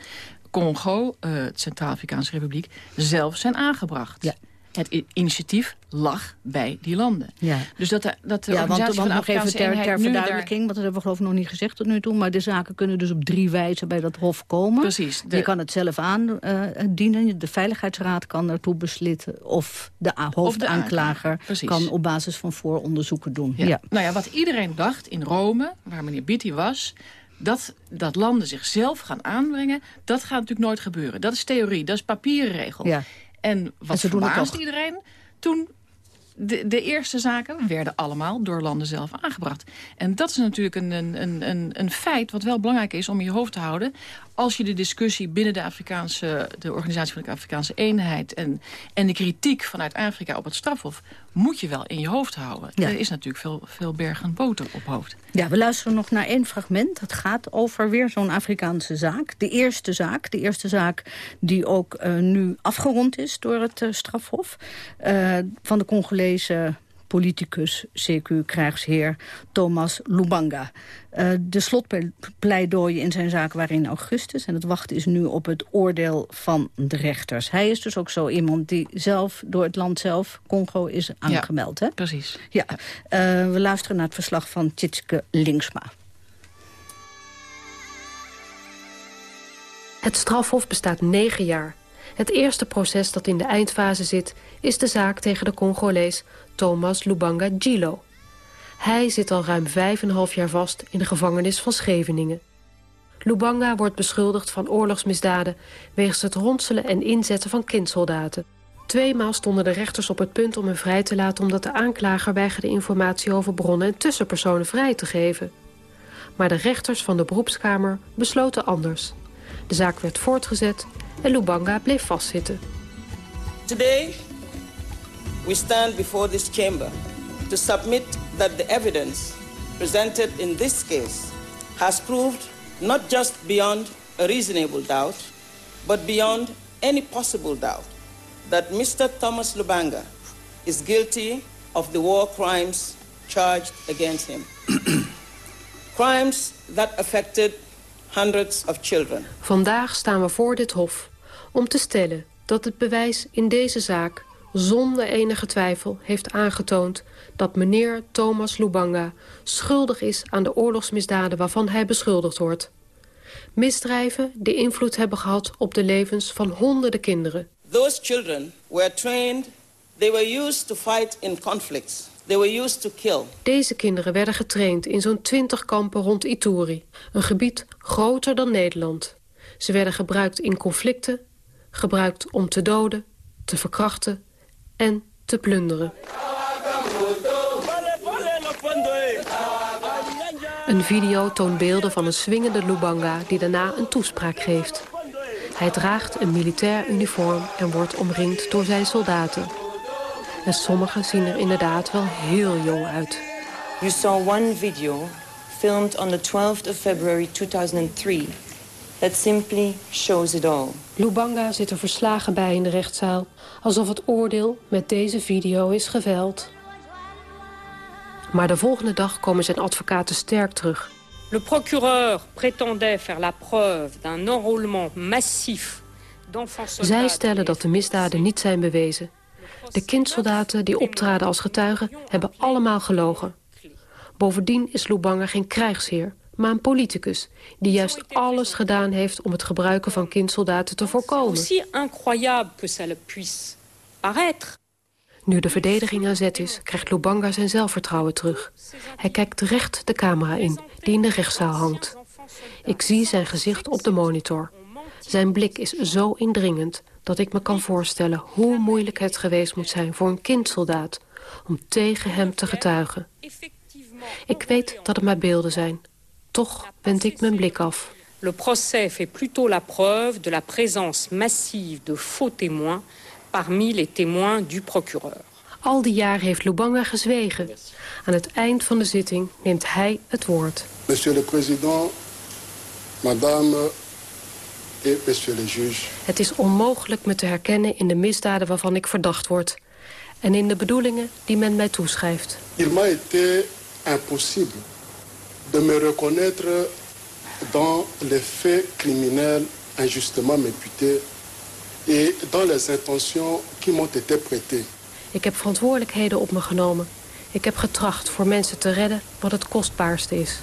Congo, uh, Centraal-Afrikaanse Republiek, zelf zijn aangebracht. Ja. Het initiatief lag bij die landen. Ja. Dus dat de, dat de ja, want, organisatie want nog even ter, verduidelijking, want dat hebben we geloof ik nog niet gezegd tot nu toe, maar de zaken kunnen dus op drie wijzen bij dat hof komen. Precies. Je kan het zelf aandienen, de Veiligheidsraad kan ertoe besluiten of de hoofdaanklager kan op basis van vooronderzoeken doen. Ja. Ja. Nou ja, wat iedereen dacht in Rome, waar meneer Bitti was... Dat, dat landen zichzelf gaan aanbrengen, dat gaat natuurlijk nooit gebeuren. Dat is theorie, dat is papierregel. Ja. En wat ze doen het verbaasde toch. iedereen? Toen de, de eerste zaken werden allemaal door landen zelf aangebracht. En dat is natuurlijk een, een, een, een, een feit wat wel belangrijk is om in je hoofd te houden. Als je de discussie binnen de, Afrikaanse, de organisatie van de Afrikaanse eenheid... En, en de kritiek vanuit Afrika op het strafhof... moet je wel in je hoofd houden. Ja. Er is natuurlijk veel, veel bergen boter op hoofd. Ja, we luisteren nog naar één fragment. Het gaat over weer zo'n Afrikaanse zaak. De eerste zaak, de eerste zaak die ook eh, nu afgerond is door het eh, strafhof. eh, van de Congolese politicus, CQ-krijgsheer Thomas Lubanga. Eh, de slotpleidooien in zijn zaak waren in augustus... en het wachten is nu op het oordeel van de rechters. Hij is dus ook zo iemand die zelf door het land zelf, Congo, is aangemeld. hè? Precies. Ja, eh, we luisteren naar het verslag van Tjitske Linksma. Het strafhof bestaat negen jaar. Het eerste proces dat in de eindfase zit... is de zaak tegen de Congolees Thomas Lubanga Gilo. Hij zit al ruim vijf en een half jaar vast in de gevangenis van Scheveningen. Lubanga wordt beschuldigd van oorlogsmisdaden... wegens het ronselen en inzetten van kindsoldaten. Tweemaal stonden de rechters op het punt om hem vrij te laten... omdat de aanklager weigerde informatie over bronnen en tussenpersonen vrij te geven. Maar de rechters van de beroepskamer besloten anders. De zaak werd voortgezet en Lubanga bleef vastzitten. We stand before this chamber to submit that the evidence presented in this case has proved not just beyond a reasonable doubt, but beyond any possible doubt that Mr. Thomas Lubanga is guilty of the war crimes charged against him. crimes that affected hundreds of children. Vandaag staan we voor dit hof om te stellen dat het bewijs in deze zaak zonder enige twijfel heeft aangetoond dat meneer Thomas Lubanga schuldig is aan de oorlogsmisdaden waarvan hij beschuldigd wordt. Misdrijven die invloed hebben gehad op de levens van honderden kinderen. Those children were trained, they were used to fight in conflicts. They were used to kill. Deze kinderen werden getraind in zo'n 20 kampen rond Ituri, een gebied groter dan Nederland. Ze werden gebruikt in conflicten, gebruikt om te doden, te verkrachten en te plunderen. Een video toont beelden van een swingende Lubanga die daarna een toespraak geeft. Hij draagt een militair uniform en wordt omringd door zijn soldaten. En sommigen zien er inderdaad wel heel jong uit. You saw one video filmed on the 12th of February 2003 that simply shows it all. Lubanga zit er verslagen bij in de rechtszaal... alsof het oordeel met deze video is geveld. Maar de volgende dag komen zijn advocaten sterk terug. Le procureur prétendait faire la preuve d'un enrôlement massif d'enfants Zij stellen dat de misdaden niet zijn bewezen. De kindsoldaten die optraden als getuigen hebben allemaal gelogen. Bovendien is Lubanga geen krijgsheer, maar een politicus... die juist alles gedaan heeft om het gebruiken van kindsoldaten te voorkomen. Nu de verdediging aan zet is, krijgt Lubanga zijn zelfvertrouwen terug. Hij kijkt recht de camera in, die in de rechtszaal hangt. Ik zie zijn gezicht op de monitor. Zijn blik is zo indringend dat ik me kan voorstellen... hoe moeilijk het geweest moet zijn voor een kindsoldaat... om tegen hem te getuigen. Ik weet dat het maar beelden zijn. Toch wend ik mijn blik af. Le procès fait plutôt la preuve de la présence massive de faux témoins parmi les témoins du procureur. Al die jaar heeft Lubanga gezwegen. Aan het eind van de zitting neemt hij het woord. Monsieur le Président, Madame et Monsieur le Juge, Het is onmogelijk me te herkennen in de misdaden waarvan ik verdacht word. En in de bedoelingen die men mij toeschrijft. il m'a été impossible de me reconnaître dans les faits criminels injustement m'imputés et dans les intentions qui m'ont été prêtées. Ik heb verantwoordelijkheden op me genomen. Ik heb getracht voor mensen te redden wat het kostbaarste is.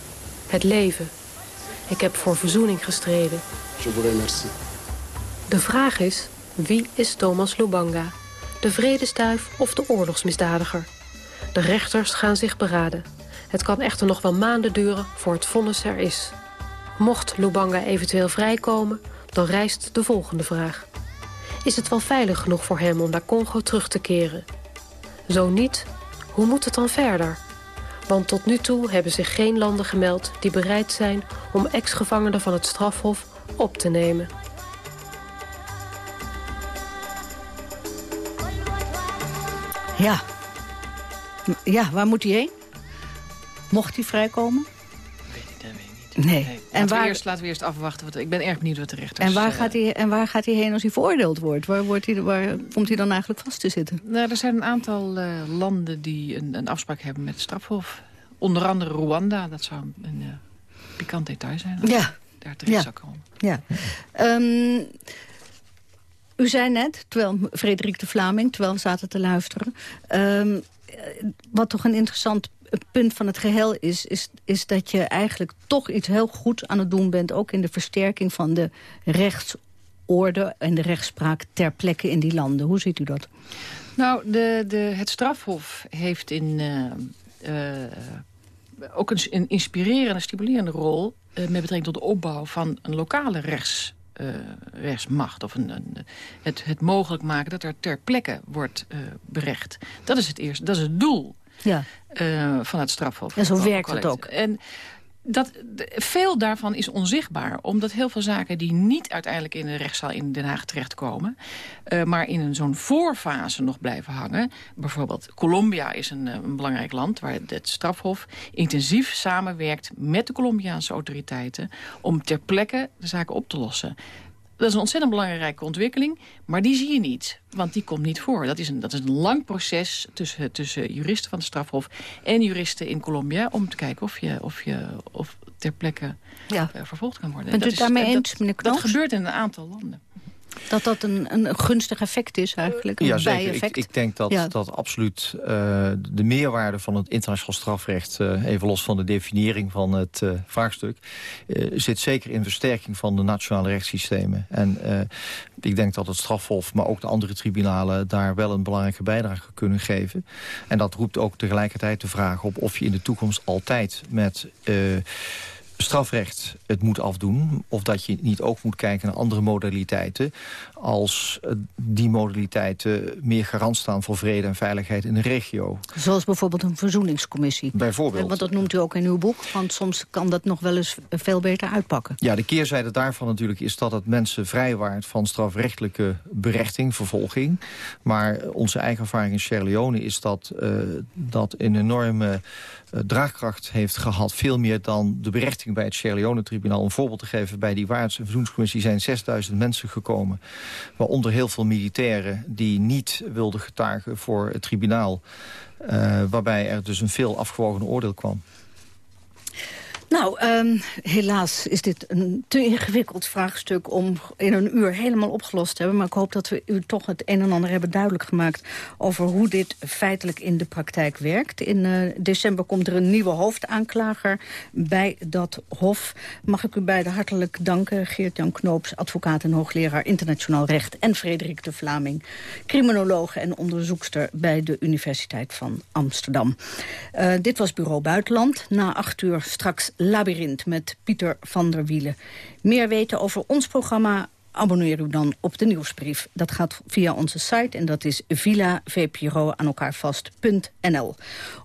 Het leven. Ik heb voor verzoening gestreden. Je vous remercie. De vraag is, wie is Thomas Lubanga? De vredesduif of de oorlogsmisdadiger? De rechters gaan zich beraden. Het kan echter nog wel maanden duren voor het vonnis er is. Mocht Lubanga eventueel vrijkomen, dan rijst de volgende vraag. Is het wel veilig genoeg voor hem om naar Congo terug te keren? Zo niet, hoe moet het dan verder? Want tot nu toe hebben zich geen landen gemeld die bereid zijn om ex-gevangenen van het strafhof op te nemen. Ja. Ja, waar moet hij heen? Mocht hij vrijkomen? Nee. En En waar, eerst, laten we eerst afwachten. Wat, ik ben erg benieuwd wat de rechters... en, waar eh, gaat hij, en waar gaat hij heen als hij veroordeeld wordt? Waar, wordt hij, waar komt hij dan eigenlijk vast te zitten? Nou, er zijn een aantal eh, landen die een, een afspraak hebben met het strafhof. Onder andere Rwanda. Dat zou een eh, pikant detail zijn. als Ja. Daar terecht Ja. zou komen. Ja. Ehm, u zei net, terwijl Frederik de Vlaming, terwijl we zaten te luisteren... ehm, eh, wat toch een interessant punt van het geheel is, is... is dat je eigenlijk toch iets heel goed aan het doen bent... ook in de versterking van de rechtsorde en de rechtspraak ter plekke in die landen. Hoe ziet u dat? Nou, de, de, het strafhof heeft in, eh, eh, ook een, een inspirerende, stimulerende rol... eh, met betrekking tot de opbouw van een lokale rechts, rechtsmacht. Of een, een, het, het mogelijk maken dat er ter plekke wordt berecht. Dat is het eerste, dat is het doel Ja. eh, van het strafhof. En zo werkt het ook. En dat, veel daarvan is onzichtbaar. Omdat heel veel zaken die niet uiteindelijk in de rechtszaal in Den Haag terechtkomen... eh, maar in een zo'n voorfase nog blijven hangen. Bijvoorbeeld Colombia is een, eh, een belangrijk land... waar het strafhof intensief samenwerkt met de Colombiaanse autoriteiten... om ter plekke de zaken op te lossen. Dat is een ontzettend belangrijke ontwikkeling, maar die zie je niet. Want die komt niet voor. Dat is een, dat is een lang proces tussen, tussen juristen van het strafhof... en juristen in Colombia om te kijken of je, of je of ter plekke Ja. eh, vervolgd kan worden. Bent u Dat het daarmee eens, meneer Dat gebeurt in een aantal landen. Dat dat een, een gunstig effect is eigenlijk, een Ja, zeker. Ik, bijeffect? ik denk dat, Ja. dat absoluut eh, de meerwaarde van het internationaal strafrecht... eh, even los van de definiëring van het eh, vraagstuk... zit zeker in versterking van de nationale rechtssystemen. En ik denk dat het strafhof, maar ook de andere tribunalen... daar wel een belangrijke bijdrage kunnen geven. En dat roept ook tegelijkertijd de vraag op... of je in de toekomst altijd met... strafrecht het moet afdoen... of dat je niet ook moet kijken naar andere modaliteiten... als eh, die modaliteiten meer garant staan voor vrede en veiligheid in de regio. Zoals bijvoorbeeld een verzoeningscommissie. Bijvoorbeeld. Eh, Want dat noemt u ook in uw boek. Want soms kan dat nog wel eens veel beter uitpakken. Ja, de keerzijde daarvan natuurlijk is dat het mensen vrijwaart... van strafrechtelijke berechting, vervolging. Maar onze eigen ervaring in Sierra Leone is dat eh, dat een enorme eh, draagkracht heeft gehad. Veel meer dan de berechting bij het Sierra Leone-tribunaal. Om een voorbeeld te geven, bij die waarheids- en verzoeningscommissie zijn 6000 mensen gekomen. Waaronder heel veel militairen die niet wilden getuigen voor het tribunaal. eh, waarbij er dus een veel afgewogen oordeel kwam. Nou, ehm, helaas is dit een te ingewikkeld vraagstuk... om in een uur helemaal opgelost te hebben. Maar ik hoop dat we u toch het een en ander hebben duidelijk gemaakt... over hoe dit feitelijk in de praktijk werkt. In eh, december komt er een nieuwe hoofdaanklager bij dat hof. Mag ik u beiden hartelijk danken. Geert-Jan Knoops, advocaat en hoogleraar internationaal recht... en Frederik de Vlaming, criminoloog en onderzoekster... bij de Universiteit van Amsterdam. Eh, dit was Bureau Buitenland. Na acht uur straks Labyrinth met Pieter van der Wielen. Meer weten over ons programma abonneer u dan op de nieuwsbrief. Dat gaat via onze site en dat is villavpro aan elkaar vast.nl.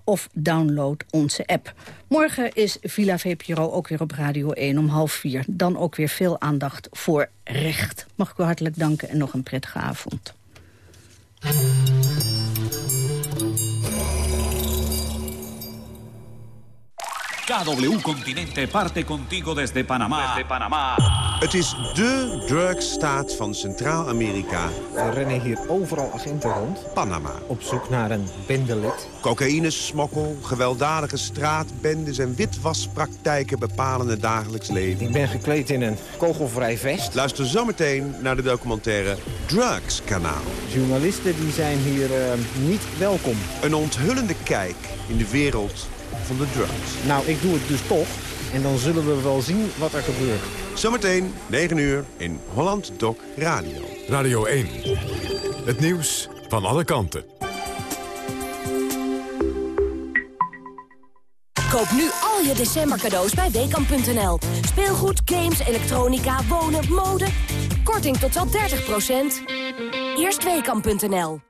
Of download onze app. Morgen is Villa VPRO ook weer op Radio 1 om half vier. Dan ook weer veel aandacht voor recht. Mag ik u hartelijk danken en nog een prettige avond. KW Continente parte contigo desde Panamá. Desde Panamá. Het is dé drugstaat van Centraal-Amerika. Er rennen hier overal agenten rond. Panama. Op zoek naar een bendelid. Cocaïnesmokkel, gewelddadige straatbendes en witwaspraktijken bepalen het dagelijks leven. Ik ben gekleed in een kogelvrij vest. Luister zometeen naar de documentaire Drugs Kanaal. Journalisten die zijn hier uh, niet welkom. Een onthullende kijk in de wereld van de drugs. Nou, ik doe het dus toch. En dan zullen we wel zien wat er gebeurt. Zometeen, 9 uur, in Holland Doc Radio. Radio 1. Het nieuws van alle kanten. Koop nu al je december cadeaus bij Weekamp.nl. Speelgoed, games, elektronica, wonen, mode. Korting tot wel 30%. Eerst Weekamp.nl.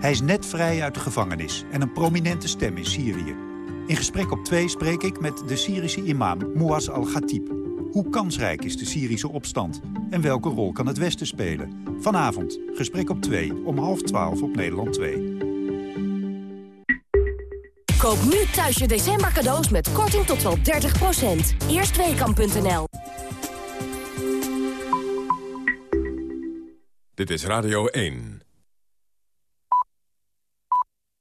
Hij is net vrij uit de gevangenis en een prominente stem in Syrië. In gesprek op twee spreek ik met de Syrische imam Mouaz al-Khatib. Hoe kansrijk is de Syrische opstand? En welke rol kan het Westen spelen? Vanavond, gesprek op 2, om half 12 op Nederland 2. Koop nu thuis je december cadeaus met korting tot wel 30%. Eerstweekam.nl Dit is Radio 1.